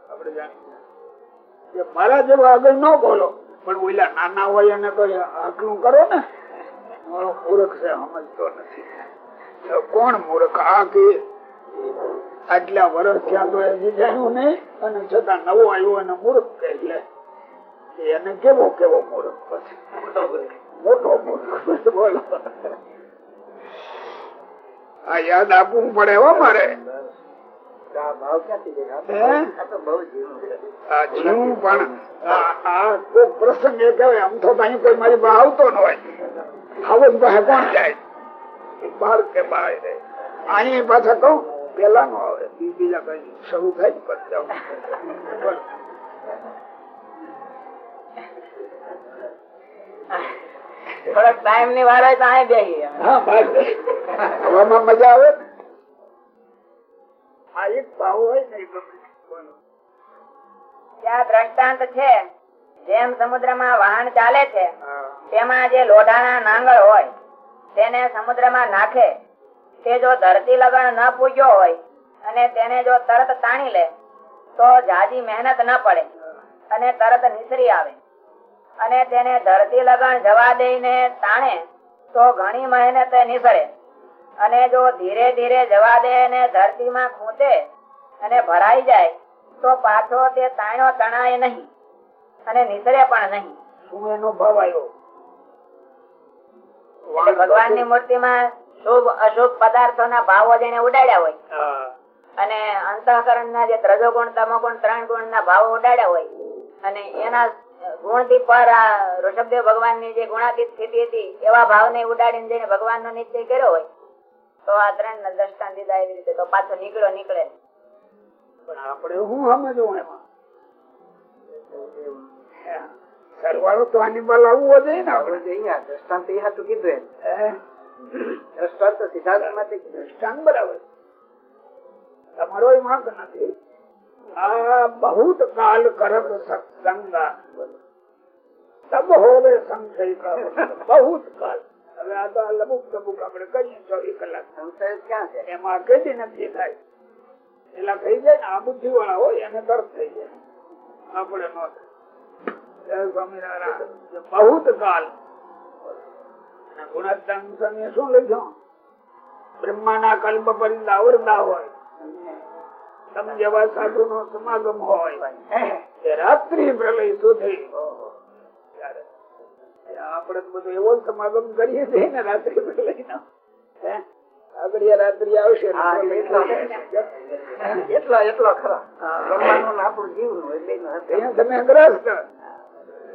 [SPEAKER 3] આપણે જાણીએ મારા જેવા આગળ ન બોલો, પણ ઓલા નાના હોય એને તો આટલું કરો ને. મૂર્ખ છે સમજતો નથી. કોણ મૂર્ખ? આ કે આટલા વર્ષ ત્યાં તો એ નહીં અને છતાં નવો આવ્યો અને મૂર્ખ કે એટલે એને કેવો કેવો મૂર્ખ પછી? મોટો મૂર્ખ. બોલો. આ યાદ આપવું પડે હો મારે.
[SPEAKER 4] જીવ
[SPEAKER 3] પણ આ- આ કોઈ પ્રસંગ એ કહેવાય આમ તો અહીં કોઈ મારી બા આવતો ન હોય. આવો પાસે કોણ જાય બહાર કે બહાર અહીં પાછા કહું પેલા નો આવે બીજા કઈ શરૂ થાય પછી જાઓ. બોલો.
[SPEAKER 2] ટાઈમની વાર હોય તો અહીં બેસી
[SPEAKER 3] હવામાં મજા આવે આ એક ભાવ હોય ને.
[SPEAKER 2] ત્યાં દ્રષ્ટાંત છે જેમ સમુદ્રમાં વાહન ચાલે છે. તેમાં જે લોઢાના નાંગળ હોય, તેને સમુદ્રમાં નાખે. તે જો ધરતી લગણ ન પૂજ્યો હોય અને તેને જો તરત તાણી લે, તો જાજી મહેનત ન પડે અને તરત નિસરી આવે. અને તેને ધરતી લગણ જવા દઈને તાણે, તો ઘણી મહેનત નિસરે. અને જો ધીરે ધીરે જવા દે અને ધરતીમાં ખૂંદે અને ભરાઈ જાય, તો પાછો તે તાણ્યો તણાય નહીં અને નિસરે પણ નહીં.
[SPEAKER 3] શું એનો ભાવ આવ્યો?
[SPEAKER 2] એટલે મૂર્તિ માં શુભ અશુભ પદાર્થોના ભાવો જેને ઉડાડ્યા હોય. અને અંતઃકરણ ના જે ત્રજો ગુણ તમો ગુણ ત્રણ ગુણ ના ભાવો ઉડાડ્યા હોય. અને એના ગુણથી પર આ ઋષભદેવ ભગવાનની જે ગુણાતીત સ્થિતિ હતી એવા ભાવ ને ઉડાડીને જઈને ભગવાન નો નિશ્ચય કર્યો હોય તો આ ત્રણ ને દ્રષ્ટાંત દીધા એવી રીતે તો પાછો નીકળ્યો નીકળે
[SPEAKER 3] પણ આપણે હું સમજવું એમાં. સરવાળો તો આની બલ આવવો જોઈએ ને
[SPEAKER 4] આપણે.
[SPEAKER 3] આપણે
[SPEAKER 4] દ્રષ્ટાંત એ હાટું કીધું એમ. દ્રષ્ટાંત સિદ્ધાંત માટે
[SPEAKER 3] દ્રષ્ટાંત બરાબર. તમારો વાંક નથી. આ બહુત કાલ કરત સત્સંગા. તબ હોવે સંશય બહુત કાલ. હવે આ તો લબુક લબુક આપણે કરીએ ચોવીસ કલાક.
[SPEAKER 4] સંશય ક્યાં છે?
[SPEAKER 3] એમાં કઈ નથી થાય. એલા થઈ જાય ને આ બુદ્ધિ વાળા હોય એને તરત થઈ જાય. આપણે નો થાય. જય સ્વામિનારાયણ બહુત કાલ અને ગુણોત્તમ શું લખ્યું? બ્રહ્માના કલ્પ પર આવરદા હોય. તમે જેવા સાધુ નો સમાગમ હોય રાત્રિ પ્રલય સુધી. આપણે બધું એવો સમાગમ કરીએ છીએ ને રાત્રિ પ્રલય નો? આગળ રાત્રિ આવશે
[SPEAKER 4] એટલા. એટલા. ખરા. બ્રહ્માંડનું ને આપણું એટલે હશે.
[SPEAKER 3] અહીંયા તમે ગ્રસ્ત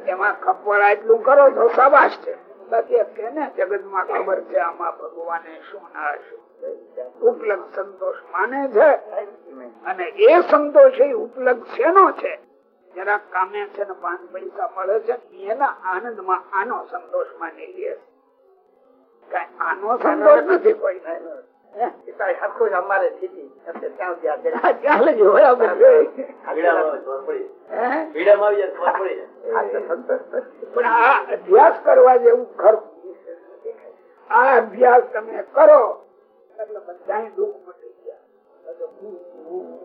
[SPEAKER 3] એમાં કપડા એટલું કરો તો શાબાશ છે. બાકી કેને જગતમાં ખબર છે આમાં ભગવાને શું ના શું ઉપલબ્ધ સંતોષ માને છે. અને એ સંતોષ એ ઉપલબ્ધ શેનો છે? જરા કામે છે ને પાંચ પૈસા મળે છે એના આનંદમાં આનો સંતોષ માની લે. છે. કઈ આનો સંતોષ નથી કોઈ.
[SPEAKER 4] અમારે
[SPEAKER 3] પણ આ અભ્યાસ કરવા જેવું ખરું આ અભ્યાસ તમે કરો. એટલે બધા દુઃખ મટી ગયા.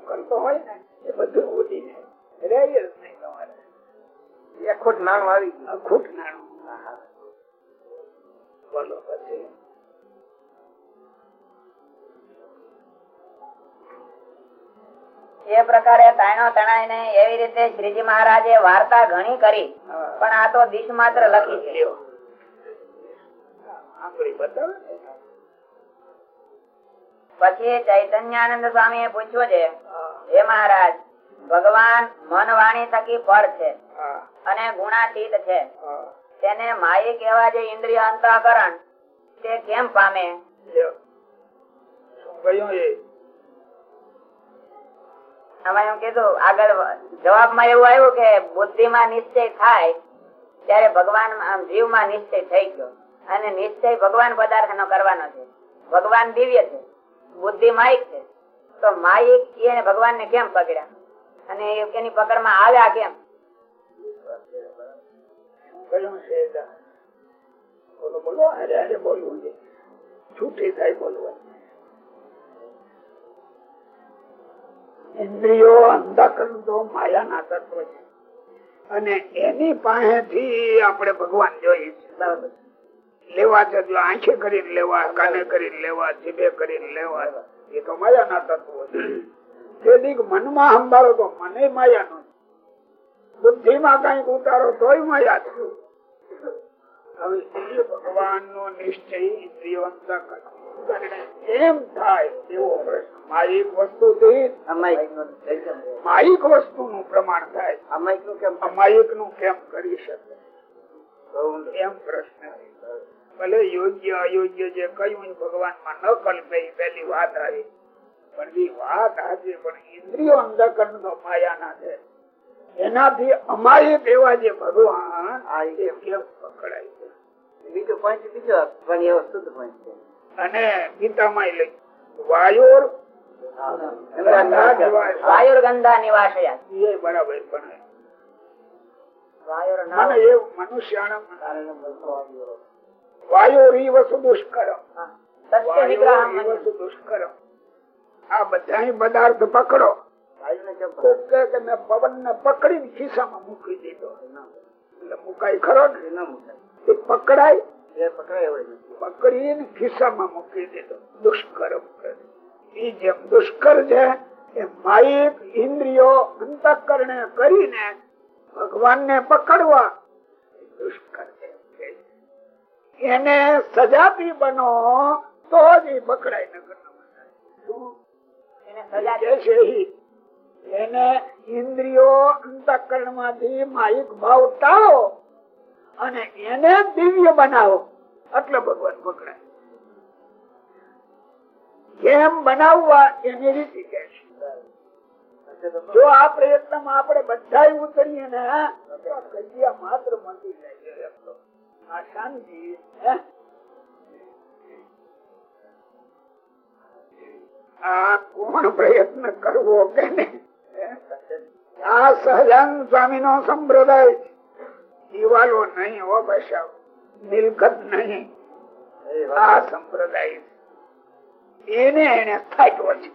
[SPEAKER 3] કરતો હોય ને એ બધું ઉડી જાય રહે જ નહીં તમારે.
[SPEAKER 4] એ ખોટ નાણું આવી
[SPEAKER 3] ખોટ નાણું. બોલો પછી.
[SPEAKER 2] એ પ્રકારે તાયણો તણાઈને એવી રીતે શ્રીજી મહારાજે વાર્તા ઘણી કરી પણ આ તો દિશ માત્ર લખી છે
[SPEAKER 3] ને.
[SPEAKER 2] પછી ચૈતન્યાનંદ સ્વામી એ પૂછ્યું છે
[SPEAKER 3] હે.
[SPEAKER 2] મહારાજ ભગવાન મન વાણી થકી પર છે અને ગુણાતીત છે. તેને માયિક એવા જે ઇન્દ્રિય અંતઃકરણ તે કેમ પામે.
[SPEAKER 3] શું કહ્યું એ
[SPEAKER 2] એમ ભગવાન નો કેમ પકડ્યા? અને એની પકડમાં આવ્યા કેમ?
[SPEAKER 3] બોલો ઇન્દ્રિયો અંધાકરણ તો માયાના તત્વ છે. અને એની પાસેથી આપણે ભગવાન જોઈએ છીએ લેવા છે એટલે આંખે કરીને લેવા, કાને કરીને લેવા, જીભે કરીને લેવા, એ તો માયાના તત્વો છે. તે મનમાં સંભાળો તો મને માયાનો બુદ્ધિ બુદ્ધિમાં કંઈક ઉતારો તોય માયા છે. હવે ભગવાન નો નિશ્ચય ઇન્દ્રિયો એમ થાય એવો પ્રશ્ન. માયિક વસ્તુથી અમાયિકનું પ્રમાણ થાય.
[SPEAKER 4] અમાયિકનું કેમ
[SPEAKER 3] અમાયિકનું કેમ કરી શકે? એમ પ્રશ્ન. ભલે યોગ્ય અયોગ્ય જે કયું ભગવાનમાં ન કલ્પે પેલી વાત આવી. પણ વાત આજે પણ ઇન્દ્રિયો અંધકરણ તો માયાના છે. એનાથી અમાયિક એવા જે ભગવાન કેમ? પકડાય છે?
[SPEAKER 4] બીજો પોઈન્ટ બીજો. પણ એ વસ્તુ તો છે.
[SPEAKER 3] અને ગીતામાં લઈ વાયોર
[SPEAKER 2] વાયુર્ગંધા નિવાસયા.
[SPEAKER 3] એ બરાબર પણ મને એ મનુષ્ય વાયો ઈ વસ્તુ દુષ્કરમ
[SPEAKER 2] સત્ય વિગ્રહ
[SPEAKER 3] વાયો ઈ વસ્તુ દુષ્કરમ. આ બધા પદાર્થ પકડો. પવન ને પકડી? ખિસ્સામાં મૂકી દીધો. એટલે મુકાય ખરો ને? એ પકડાય?
[SPEAKER 4] પકડાય
[SPEAKER 3] પકડી ખિસ્સામાં મૂકી દીધો. દુષ્કર્મ કરે. જેમ દુષ્કર છે એ માયિક ઇન્દ્રિયો અંતકરણે કરીને ભગવાન ને પકડવા દુષ્કર છે. એને સજાતી બનો તો જ એ પકડાય નગર
[SPEAKER 2] એને
[SPEAKER 3] ઇન્દ્રિયો અંતકરણમાંથી માહિક ભાવ ટાળો અને એને દિવ્ય બનાવો એટલે ભગવાન પકડાય. કેમ બનાવવા એની રીતિ કે છે જો આ પ્રયત્નમાં આપણે બધા ઉતરીએ ને માત્ર મળી જાય. આ શાંતિ કોણ પ્રયત્ન કરવો કે આ સહજાન સ્વામી નો સંપ્રદાય. દિવાલો નહીં હો બસાવ, મિલકત નહીં આ સંપ્રદાય. એને એને ફાટ્યો છે.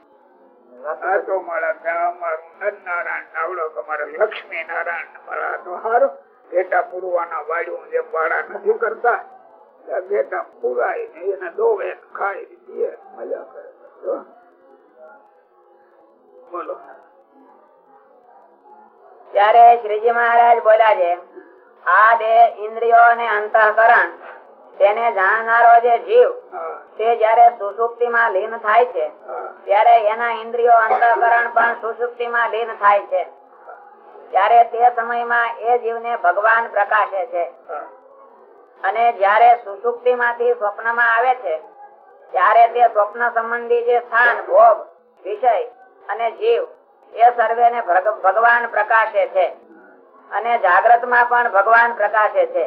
[SPEAKER 2] ત્યારે શ્રીજી મહારાજ બોલ્યા છે આ બે ઇન્દ્રિયો અને અંતઃકરણ તેને જાણનારો જે જીવ તે જયારે સુસુપ્તિ માં લીન થાય છે ત્યારે એના ઇન્દ્રિયો અંતકરણ પણ સુસુપ્તિ માં લીન થાય છે. ત્યારે તે સમયમાં એ જીવને ભગવાન પ્રકાશે છે. અને જયારે સુસુપ્તિ માંથી સ્વપ્નમાં આવે છે ત્યારે તે સ્વપ્ન સંબંધી જે સ્થાન ભોગ વિષય અને જીવ એ સર્વેને ભગ- ભગવાન પ્રકાશે છે. અને જાગ્રતમાં પણ ભગવાન પ્રકાશે છે.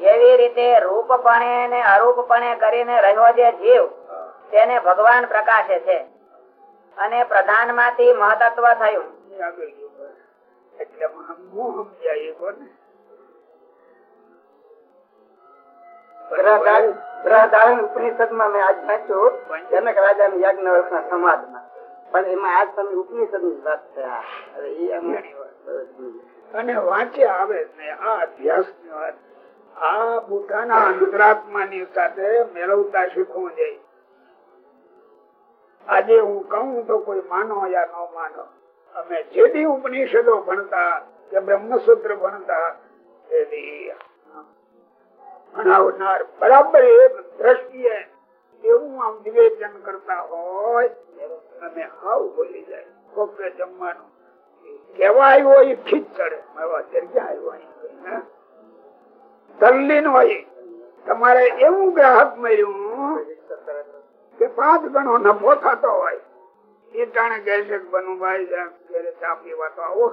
[SPEAKER 2] એવી રીતે રૂપપણે અને અરૂપપણે કરીને રહ્યો જે જીવ તેને ભગવાન પ્રકાશે છે. અને પ્રધાનમાંથી મહતત્વ થયું.
[SPEAKER 4] બૃહદારણ્ય ઉપનિષદમાં મેં આજ વાંચ્યું જનક રાજાની યાજ્ઞવલ્કના સમાજમાં. પણ એમાં આજ તમે ઉપનિષદની વાત છે
[SPEAKER 3] અને વાંચ્યા આવે આ અભ્યાસની વાત આ પોતાના અંતરાત્મા ની સાથે મેળવતા શીખવું જોઈએ આજે હું કહું તો કોઈ માનો યા ન માનો, અમે જેથી ઉપનિષદો ભણતા કે બ્રહ્મસૂત્ર ભણતા ભણાવનાર બરાબર એક દ્રષ્ટિએ એવું આમ નિવેદન કરતા હોય અમે હાવ બોલી જાય કોકે જમવાનું કેવા આવ્યો એ ચડે મારો જગ્યા આવ્યો? તલ્લીન હોય. તમારે એવું ગ્રાહક મળ્યું કે પાંચ ગણો નફો થતો હોય. એ ટાણે કહે છે બનુભાઈ ઘરે ચા આવો.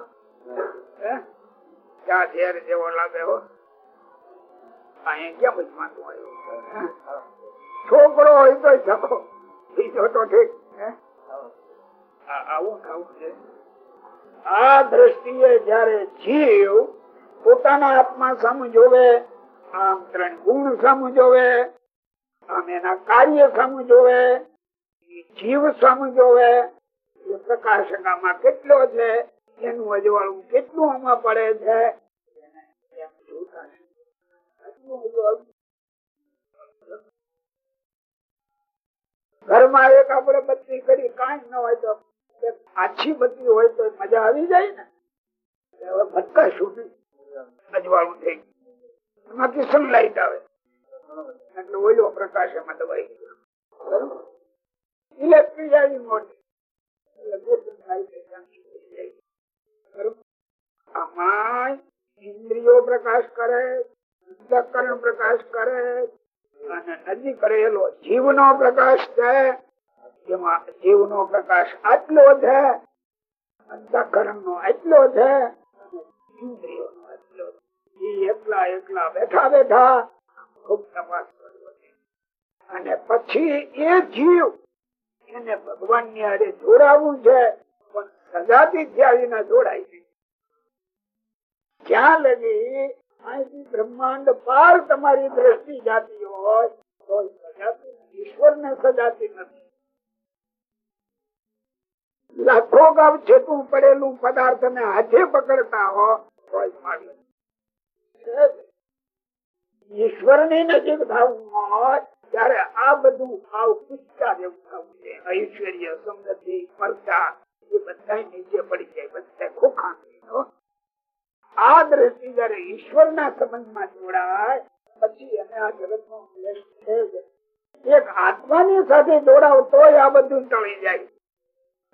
[SPEAKER 3] ચા ઝેર જેવો લાગે હો. અહીંયા કેમ જ માંગવું આવ્યું? છોકરો હોય તો થકો બીજો તો ઠીક. આવું ખાવું છે. આ દ્રષ્ટિએ જયારે જીવ પોતાના આત્મા સામે જોવે આમ ત્રણ ગુણ સામુ જોવે આમ એના કાર્ય સામુ જોવે જીવ સામુ જોવે એ પ્રકાશકામાં કેટલો છે, એનું અજવાળું કેટલું આમાં પડે છે. ઘરમાં એક આપણે બત્તી કરી, કઈ ન હોય તો આછી બત્તી હોય તો મજા આવી જાય ને હવે ભટકા શું અજવાળું થઈ ગયું એમાં સનલાઇટ આવે. એટલે ઓઈલો પ્રકાશ એમાં દબાઈ ગયો. ઇલેક્ટ્રિક આવી મોટી. ઇન્દ્રિયો પ્રકાશ કરે અંતકરણ પ્રકાશ કરે, અને નજીક રહેલો જીવનો પ્રકાશ છે. જેમાં જીવનો પ્રકાશ આટલો છે અંતકરણ નો આટલો છે, અને એકલા એકલા બેઠા બેઠા ખૂબ તપાસ અને પછી એ જીવ એને ભગવાનની હારે જોડાવવું છે, પણ સજાતી થયા વિના જોડાય છે. જ્યાં લગી અહીંથી બ્રહ્માંડ પાર તમારી દ્રષ્ટિ જાતી હોય તો સજાતી ઈશ્વર ને સજાતી નથી. લાખો ગામ છેતું પડેલું પદાર્થ ને હાથે પકડતા હો તો ઈશ્વરની નજીક થવું હોય, ત્યારે આ બધું ભાવ પૂછતા જેવું થવું છે ઐશ્વર્ય, સમૃદ્ધિ, સ્પર્ધા, એ બધા નીચે પડી જાય બધા ખોખા આ દ્રષ્ટિ જયારે ઈશ્વર ના સંબંધમાં જોડાય, પછી એને આ જગત નો ક્લેશ છે. એક સાથે જોડાવ તોય આ બધું ટળી જાય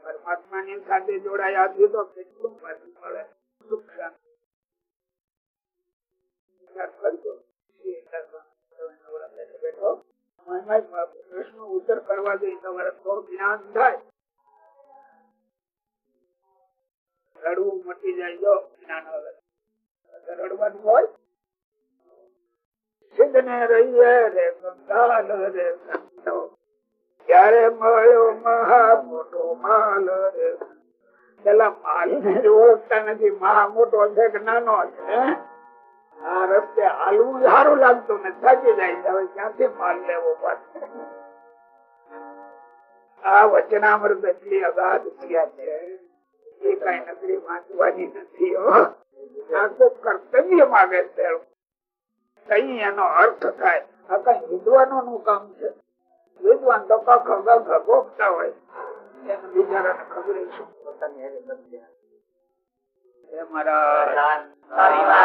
[SPEAKER 3] પરમાત્મા ની સાથે જોડાયા તો કેટલું પાછું મળે શાંતિ કરજો. પ્રશ્નો ઉત્તર કરવા જોઈએ. તમારે થોડું જ્ઞાન થાય. રડવું મટી જાય જ્ઞાન આવે. રડવાનું હોય? સિદ્ધ ને રહીએ રે કંગાલ રે સંતો. ત્યારે મળ્યો મહા મોટો માલ રે? પેલા માલ ને ઓળખતા નથી. મહા મોટો છે નાનો છે આ રસ્તે હાલવું સારું લાગતું ને થાકી જાય હવે ક્યાંથી માલ લેવો પાછો? આ વચનામૃત એટલી અગાધ થયા છે. એ કઈ નકરી વાંચવાની નથી, હો. આ તો કર્તવ્ય માગે છે. કઈ એનો અર્થ થાય. આ કઈ વિદ્વાનો નું કામ છે? વિદ્વાન તો કખ ગખ ગોખતા હોય. એને બિચારાને ખબર શું પોતાની હારે